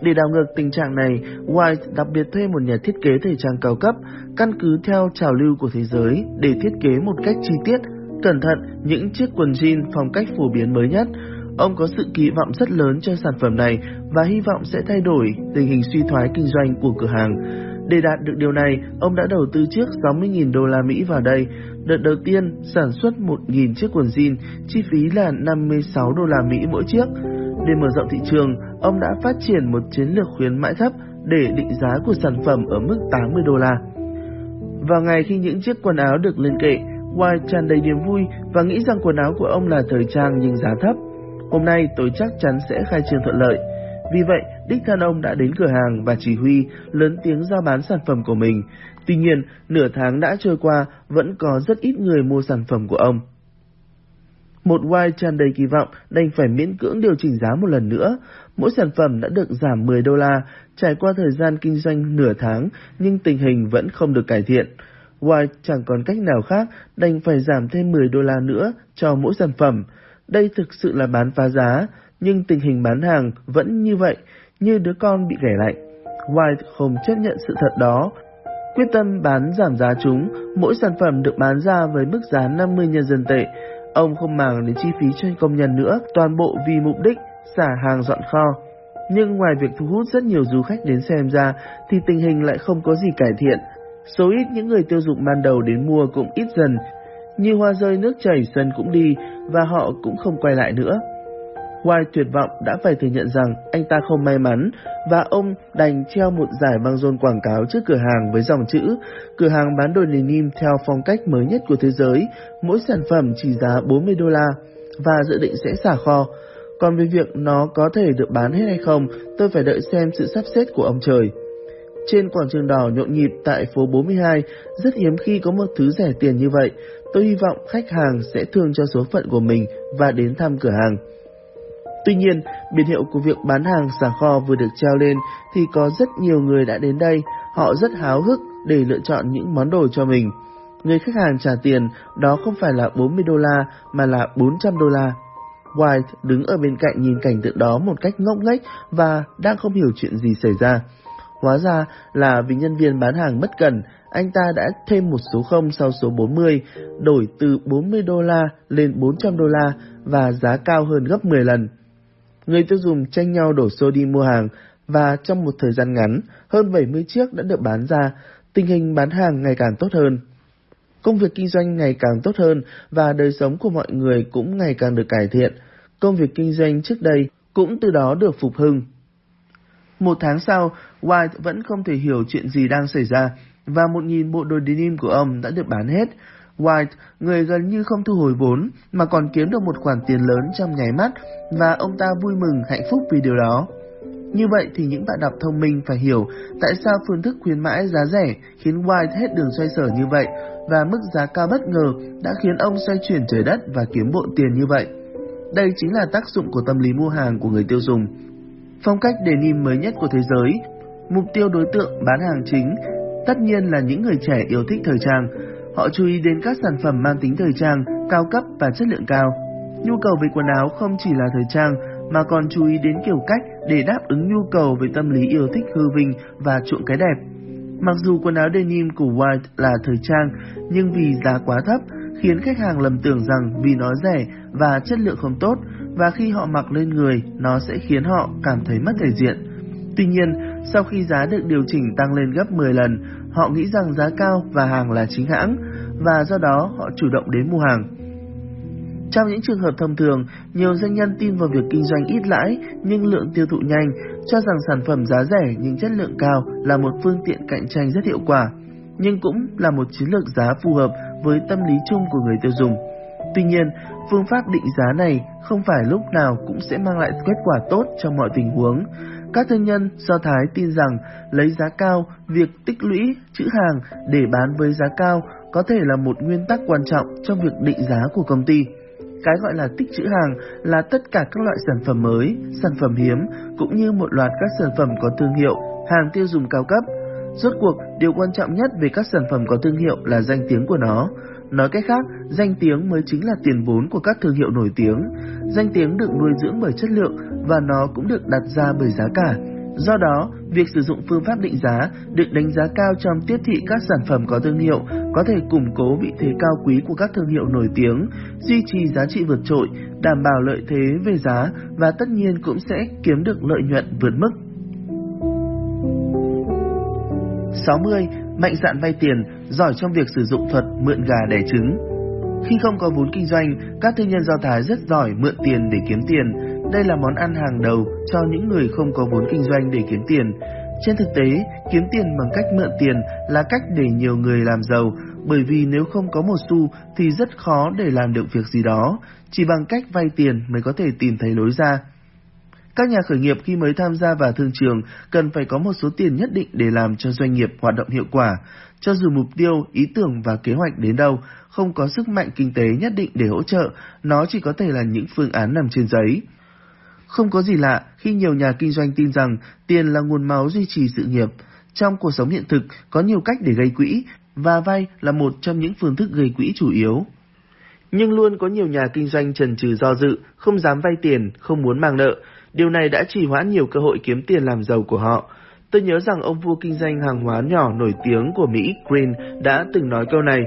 Để đảo ngược tình trạng này, White đặc biệt thuê một nhà thiết kế thời trang cao cấp, căn cứ theo trào lưu của thế giới để thiết kế một cách chi tiết, cẩn thận những chiếc quần jean phong cách phổ biến mới nhất. Ông có sự kỳ vọng rất lớn cho sản phẩm này và hy vọng sẽ thay đổi tình hình suy thoái kinh doanh của cửa hàng. Để đạt được điều này, ông đã đầu tư trước 60.000 đô la Mỹ vào đây. Đợt đầu tiên sản xuất 1.000 chiếc quần jean, chi phí là 56 đô la Mỹ mỗi chiếc. Để mở rộng thị trường, ông đã phát triển một chiến lược khuyến mãi thấp để định giá của sản phẩm ở mức 80 đô la. Vào ngày khi những chiếc quần áo được lên kệ, White tràn đầy niềm vui và nghĩ rằng quần áo của ông là thời trang nhưng giá thấp. Hôm nay tôi chắc chắn sẽ khai trương thuận lợi. Vì vậy, đích thân ông đã đến cửa hàng và chỉ huy lớn tiếng giao bán sản phẩm của mình. Tuy nhiên, nửa tháng đã trôi qua, vẫn có rất ít người mua sản phẩm của ông. Một Y tràn đầy kỳ vọng đành phải miễn cưỡng điều chỉnh giá một lần nữa. Mỗi sản phẩm đã được giảm 10 đô la, trải qua thời gian kinh doanh nửa tháng, nhưng tình hình vẫn không được cải thiện. Y chẳng còn cách nào khác, đành phải giảm thêm 10 đô la nữa cho mỗi sản phẩm. Đây thực sự là bán phá giá, nhưng tình hình bán hàng vẫn như vậy, như đứa con bị ghẻ lạnh. White không chấp nhận sự thật đó, quyết tâm bán giảm giá chúng, mỗi sản phẩm được bán ra với mức giá 50 nhân dân tệ. Ông không màng đến chi phí cho công nhân nữa, toàn bộ vì mục đích xả hàng dọn kho. Nhưng ngoài việc thu hút rất nhiều du khách đến xem ra, thì tình hình lại không có gì cải thiện. Số ít những người tiêu dùng ban đầu đến mua cũng ít dần, như hoa rơi nước chảy sân cũng đi và họ cũng không quay lại nữa. White tuyệt vọng đã phải thừa nhận rằng anh ta không may mắn và ông đành treo một giải băng rôn quảng cáo trước cửa hàng với dòng chữ cửa hàng bán đồ denim theo phong cách mới nhất của thế giới, mỗi sản phẩm chỉ giá 40 đô la và dự định sẽ xả kho. Còn về việc nó có thể được bán hết hay không, tôi phải đợi xem sự sắp xếp của ông trời. Trên quảng trường đỏ nhộn nhịp tại phố 42, rất hiếm khi có một thứ rẻ tiền như vậy. Tôi hy vọng khách hàng sẽ thương cho số phận của mình và đến thăm cửa hàng. Tuy nhiên, biển hiệu của việc bán hàng xả kho vừa được treo lên thì có rất nhiều người đã đến đây, họ rất háo hức để lựa chọn những món đồ cho mình. Người khách hàng trả tiền đó không phải là 40 đô la mà là 400 đô la. White đứng ở bên cạnh nhìn cảnh tượng đó một cách ngốc nghếch và đang không hiểu chuyện gì xảy ra. Hóa ra là vì nhân viên bán hàng bất cần, anh ta đã thêm một số không sau số 40, đổi từ 40 đô la lên 400 đô la và giá cao hơn gấp 10 lần. Người tiêu dùng tranh nhau đổ xô đi mua hàng và trong một thời gian ngắn, hơn 70 chiếc đã được bán ra, tình hình bán hàng ngày càng tốt hơn. Công việc kinh doanh ngày càng tốt hơn và đời sống của mọi người cũng ngày càng được cải thiện. Công việc kinh doanh trước đây cũng từ đó được phục hưng. Một tháng sau, White vẫn không thể hiểu chuyện gì đang xảy ra và một nghìn bộ đồ denim của ông đã được bán hết. White, người gần như không thu hồi vốn mà còn kiếm được một khoản tiền lớn trong nháy mắt và ông ta vui mừng hạnh phúc vì điều đó. Như vậy thì những bạn đọc thông minh phải hiểu tại sao phương thức khuyến mãi giá rẻ khiến White hết đường xoay sở như vậy và mức giá cao bất ngờ đã khiến ông xoay chuyển trời đất và kiếm bộ tiền như vậy. Đây chính là tác dụng của tâm lý mua hàng của người tiêu dùng. Phong cách denim mới nhất của thế giới, mục tiêu đối tượng bán hàng chính tất nhiên là những người trẻ yêu thích thời trang. Họ chú ý đến các sản phẩm mang tính thời trang, cao cấp và chất lượng cao. Nhu cầu về quần áo không chỉ là thời trang mà còn chú ý đến kiểu cách để đáp ứng nhu cầu về tâm lý yêu thích hư vinh và chuộng cái đẹp. Mặc dù quần áo denim của White là thời trang, nhưng vì giá quá thấp khiến khách hàng lầm tưởng rằng vì nó rẻ và chất lượng không tốt và khi họ mặc lên người nó sẽ khiến họ cảm thấy mất thể diện. Tuy nhiên, sau khi giá được điều chỉnh tăng lên gấp 10 lần, họ nghĩ rằng giá cao và hàng là chính hãng và do đó họ chủ động đến mua hàng. Trong những trường hợp thông thường, nhiều doanh nhân tin vào việc kinh doanh ít lãi nhưng lượng tiêu thụ nhanh, cho rằng sản phẩm giá rẻ nhưng chất lượng cao là một phương tiện cạnh tranh rất hiệu quả, nhưng cũng là một chiến lược giá phù hợp với tâm lý chung của người tiêu dùng. Tuy nhiên, phương pháp định giá này không phải lúc nào cũng sẽ mang lại kết quả tốt trong mọi tình huống. Các thương nhân Do Thái tin rằng lấy giá cao, việc tích lũy, chữ hàng để bán với giá cao có thể là một nguyên tắc quan trọng trong việc định giá của công ty. Cái gọi là tích trữ hàng là tất cả các loại sản phẩm mới, sản phẩm hiếm cũng như một loạt các sản phẩm có thương hiệu, hàng tiêu dùng cao cấp. Rốt cuộc, điều quan trọng nhất về các sản phẩm có thương hiệu là danh tiếng của nó. Nói cách khác, danh tiếng mới chính là tiền vốn của các thương hiệu nổi tiếng. Danh tiếng được nuôi dưỡng bởi chất lượng và nó cũng được đặt ra bởi giá cả. Do đó, việc sử dụng phương pháp định giá được đánh giá cao trong tiếp thị các sản phẩm có thương hiệu có thể củng cố vị thế cao quý của các thương hiệu nổi tiếng, duy trì giá trị vượt trội, đảm bảo lợi thế về giá và tất nhiên cũng sẽ kiếm được lợi nhuận vượt mức. 60. Mạnh dạn vay tiền, giỏi trong việc sử dụng thuật mượn gà đẻ trứng. Khi không có vốn kinh doanh, các thương nhân Do Thái rất giỏi mượn tiền để kiếm tiền. Đây là món ăn hàng đầu cho những người không có vốn kinh doanh để kiếm tiền. Trên thực tế, kiếm tiền bằng cách mượn tiền là cách để nhiều người làm giàu, bởi vì nếu không có một xu thì rất khó để làm được việc gì đó, chỉ bằng cách vay tiền mới có thể tìm thấy lối ra. Các nhà khởi nghiệp khi mới tham gia vào thương trường cần phải có một số tiền nhất định để làm cho doanh nghiệp hoạt động hiệu quả. Cho dù mục tiêu, ý tưởng và kế hoạch đến đâu, không có sức mạnh kinh tế nhất định để hỗ trợ, nó chỉ có thể là những phương án nằm trên giấy. Không có gì lạ khi nhiều nhà kinh doanh tin rằng tiền là nguồn máu duy trì sự nghiệp. Trong cuộc sống hiện thực, có nhiều cách để gây quỹ, và vay là một trong những phương thức gây quỹ chủ yếu. Nhưng luôn có nhiều nhà kinh doanh trần trừ do dự, không dám vay tiền, không muốn mang nợ. Điều này đã trì hoãn nhiều cơ hội kiếm tiền làm giàu của họ. Tôi nhớ rằng ông vua kinh doanh hàng hóa nhỏ nổi tiếng của Mỹ Green đã từng nói câu này,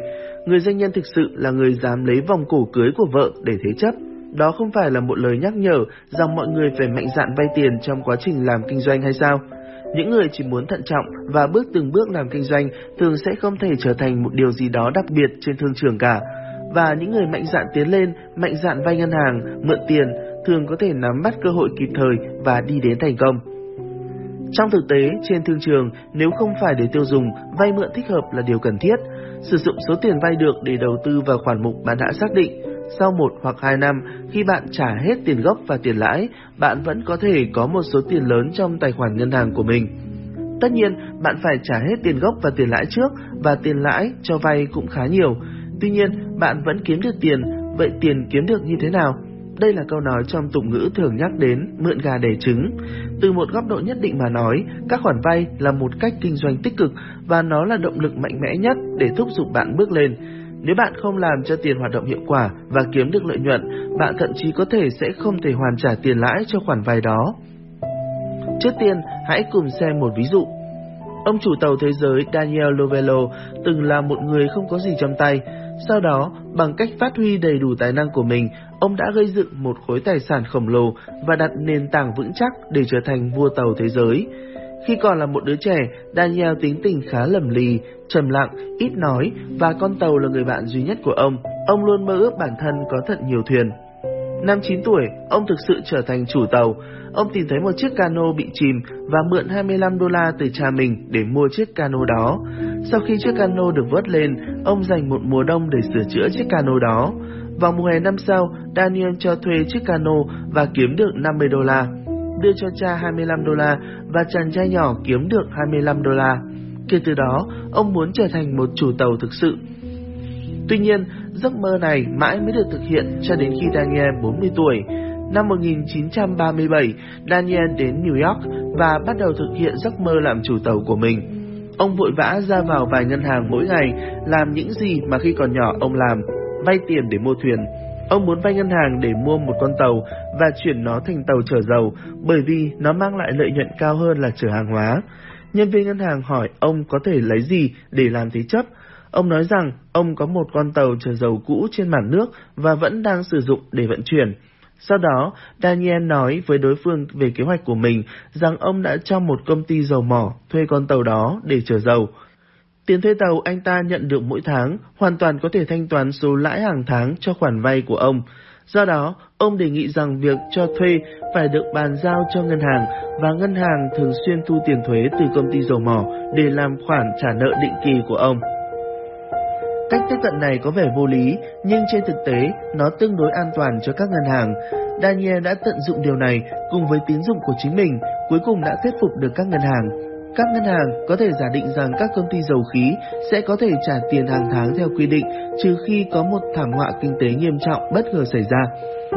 người doanh nhân thực sự là người dám lấy vòng cổ cưới của vợ để thế chấp. Đó không phải là một lời nhắc nhở rằng mọi người phải mạnh dạn vay tiền trong quá trình làm kinh doanh hay sao? Những người chỉ muốn thận trọng và bước từng bước làm kinh doanh thường sẽ không thể trở thành một điều gì đó đặc biệt trên thương trường cả. Và những người mạnh dạn tiến lên, mạnh dạn vay ngân hàng, mượn tiền, thường có thể nắm bắt cơ hội kịp thời và đi đến thành công. Trong thực tế, trên thương trường, nếu không phải để tiêu dùng, vay mượn thích hợp là điều cần thiết. Sử dụng số tiền vay được để đầu tư vào khoản mục bạn đã xác định. Sau một hoặc hai năm, khi bạn trả hết tiền gốc và tiền lãi, bạn vẫn có thể có một số tiền lớn trong tài khoản ngân hàng của mình. Tất nhiên, bạn phải trả hết tiền gốc và tiền lãi trước và tiền lãi cho vay cũng khá nhiều. Tuy nhiên, bạn vẫn kiếm được tiền, vậy tiền kiếm được như thế nào? Đây là câu nói trong tục ngữ thường nhắc đến mượn gà đẻ trứng. Từ một góc độ nhất định mà nói, các khoản vay là một cách kinh doanh tích cực và nó là động lực mạnh mẽ nhất để thúc giục bạn bước lên. Nếu bạn không làm cho tiền hoạt động hiệu quả và kiếm được lợi nhuận, bạn thậm chí có thể sẽ không thể hoàn trả tiền lãi cho khoản vay đó. Trước tiên, hãy cùng xem một ví dụ. Ông chủ tàu thế giới Daniel Lovello từng là một người không có gì trong tay. Sau đó, bằng cách phát huy đầy đủ tài năng của mình, ông đã gây dựng một khối tài sản khổng lồ và đặt nền tảng vững chắc để trở thành vua tàu thế giới. Khi còn là một đứa trẻ, Daniel tính tình khá lầm lì, trầm lặng, ít nói và con tàu là người bạn duy nhất của ông. Ông luôn mơ ước bản thân có thật nhiều thuyền. Năm 9 tuổi, ông thực sự trở thành chủ tàu. Ông tìm thấy một chiếc cano bị chìm và mượn 25 đô la từ cha mình để mua chiếc cano đó. Sau khi chiếc cano được vớt lên, ông dành một mùa đông để sửa chữa chiếc cano đó. Vào mùa hè năm sau, Daniel cho thuê chiếc cano và kiếm được 50 đô la. Đưa cho cha 25 đô la và chàng trai nhỏ kiếm được 25 đô la. Kể từ đó, ông muốn trở thành một chủ tàu thực sự. Tuy nhiên, giấc mơ này mãi mới được thực hiện cho đến khi Daniel 40 tuổi. Năm 1937, Daniel đến New York và bắt đầu thực hiện giấc mơ làm chủ tàu của mình. Ông vội vã ra vào vài ngân hàng mỗi ngày, làm những gì mà khi còn nhỏ ông làm, vay tiền để mua thuyền. Ông muốn vay ngân hàng để mua một con tàu và chuyển nó thành tàu chở dầu bởi vì nó mang lại lợi nhuận cao hơn là chở hàng hóa. Nhân viên ngân hàng hỏi ông có thể lấy gì để làm thế chấp. Ông nói rằng ông có một con tàu chở dầu cũ trên mặt nước và vẫn đang sử dụng để vận chuyển. Sau đó, Daniel nói với đối phương về kế hoạch của mình rằng ông đã cho một công ty dầu mỏ thuê con tàu đó để chở dầu. Tiền thuê tàu anh ta nhận được mỗi tháng hoàn toàn có thể thanh toán số lãi hàng tháng cho khoản vay của ông. Do đó, ông đề nghị rằng việc cho thuê phải được bàn giao cho ngân hàng và ngân hàng thường xuyên thu tiền thuế từ công ty dầu mỏ để làm khoản trả nợ định kỳ của ông. Cách tiếp cận này có vẻ vô lý, nhưng trên thực tế nó tương đối an toàn cho các ngân hàng. Daniel đã tận dụng điều này cùng với tín dụng của chính mình, cuối cùng đã thuyết phục được các ngân hàng. Các ngân hàng có thể giả định rằng các công ty dầu khí sẽ có thể trả tiền hàng tháng theo quy định, trừ khi có một thảm họa kinh tế nghiêm trọng bất ngờ xảy ra.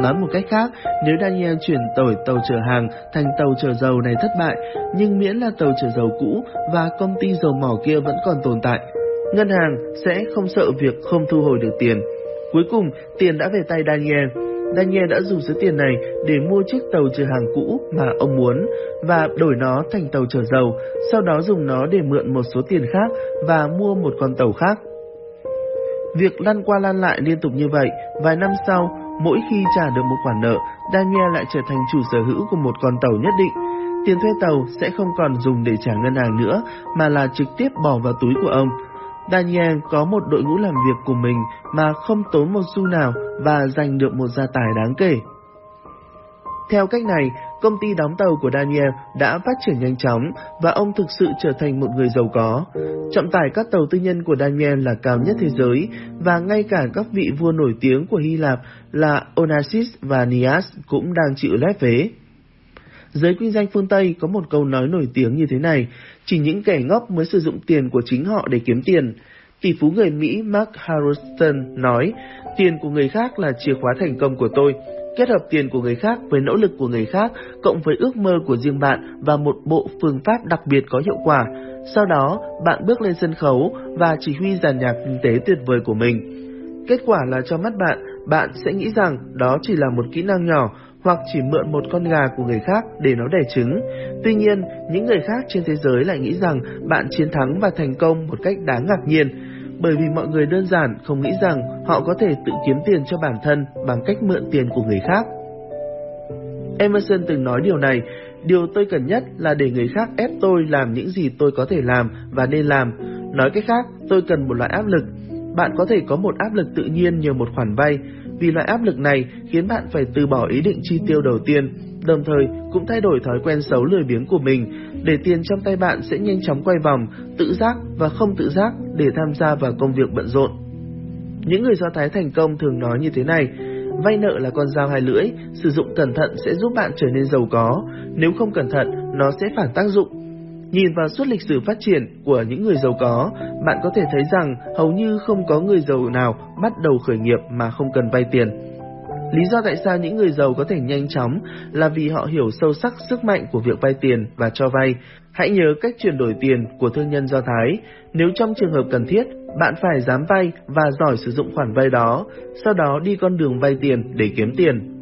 Nói một cách khác, nếu Daniel chuyển đổi tàu chở hàng thành tàu chở dầu này thất bại, nhưng miễn là tàu chở dầu cũ và công ty dầu mỏ kia vẫn còn tồn tại, ngân hàng sẽ không sợ việc không thu hồi được tiền. Cuối cùng, tiền đã về tay Daniel. Daniel đã dùng số tiền này để mua chiếc tàu chở hàng cũ mà ông muốn và đổi nó thành tàu chở dầu, sau đó dùng nó để mượn một số tiền khác và mua một con tàu khác. Việc lăn qua lăn lại liên tục như vậy, vài năm sau, mỗi khi trả được một khoản nợ, Daniel lại trở thành chủ sở hữu của một con tàu nhất định. Tiền thuê tàu sẽ không còn dùng để trả ngân hàng nữa, mà là trực tiếp bỏ vào túi của ông. Daniel có một đội ngũ làm việc của mình mà không tốn một xu nào và giành được một gia tài đáng kể. Theo cách này, công ty đóng tàu của Daniel đã phát triển nhanh chóng và ông thực sự trở thành một người giàu có. Trọng tải các tàu tư nhân của Daniel là cao nhất thế giới và ngay cả các vị vua nổi tiếng của Hy Lạp là Onassis và Nias cũng đang chịu lép vế. Giới kinh doanh phương Tây có một câu nói nổi tiếng như thế này, chỉ những kẻ ngốc mới sử dụng tiền của chính họ để kiếm tiền. Tỷ phú người Mỹ Mark Harrison nói, tiền của người khác là chìa khóa thành công của tôi. Kết hợp tiền của người khác với nỗ lực của người khác, cộng với ước mơ của riêng bạn và một bộ phương pháp đặc biệt có hiệu quả. Sau đó, bạn bước lên sân khấu và chỉ huy dàn nhạc kinh tế tuyệt vời của mình. Kết quả là trong mắt bạn, bạn sẽ nghĩ rằng đó chỉ là một kỹ năng nhỏ hoặc chỉ mượn một con gà của người khác để nó đẻ trứng. Tuy nhiên, những người khác trên thế giới lại nghĩ rằng bạn chiến thắng và thành công một cách đáng ngạc nhiên, bởi vì mọi người đơn giản không nghĩ rằng họ có thể tự kiếm tiền cho bản thân bằng cách mượn tiền của người khác. Emerson từng nói điều này, điều tôi cần nhất là để người khác ép tôi làm những gì tôi có thể làm và nên làm. Nói cách khác, tôi cần một loại áp lực. Bạn có thể có một áp lực tự nhiên nhờ một khoản vay, vì loại áp lực này khiến bạn phải từ bỏ ý định chi tiêu đầu tiên, đồng thời cũng thay đổi thói quen xấu lười biếng của mình, để tiền trong tay bạn sẽ nhanh chóng quay vòng, tự giác và không tự giác để tham gia vào công việc bận rộn. Những người Do Thái thành công thường nói như thế này, vay nợ là con dao hai lưỡi, sử dụng cẩn thận sẽ giúp bạn trở nên giàu có, nếu không cẩn thận nó sẽ phản tác dụng. Nhìn vào suốt lịch sử phát triển của những người giàu có, bạn có thể thấy rằng hầu như không có người giàu nào bắt đầu khởi nghiệp mà không cần vay tiền. Lý do tại sao những người giàu có thể nhanh chóng là vì họ hiểu sâu sắc sức mạnh của việc vay tiền và cho vay. Hãy nhớ cách chuyển đổi tiền của thương nhân Do Thái. Nếu trong trường hợp cần thiết, bạn phải dám vay và giỏi sử dụng khoản vay đó, sau đó đi con đường vay tiền để kiếm tiền.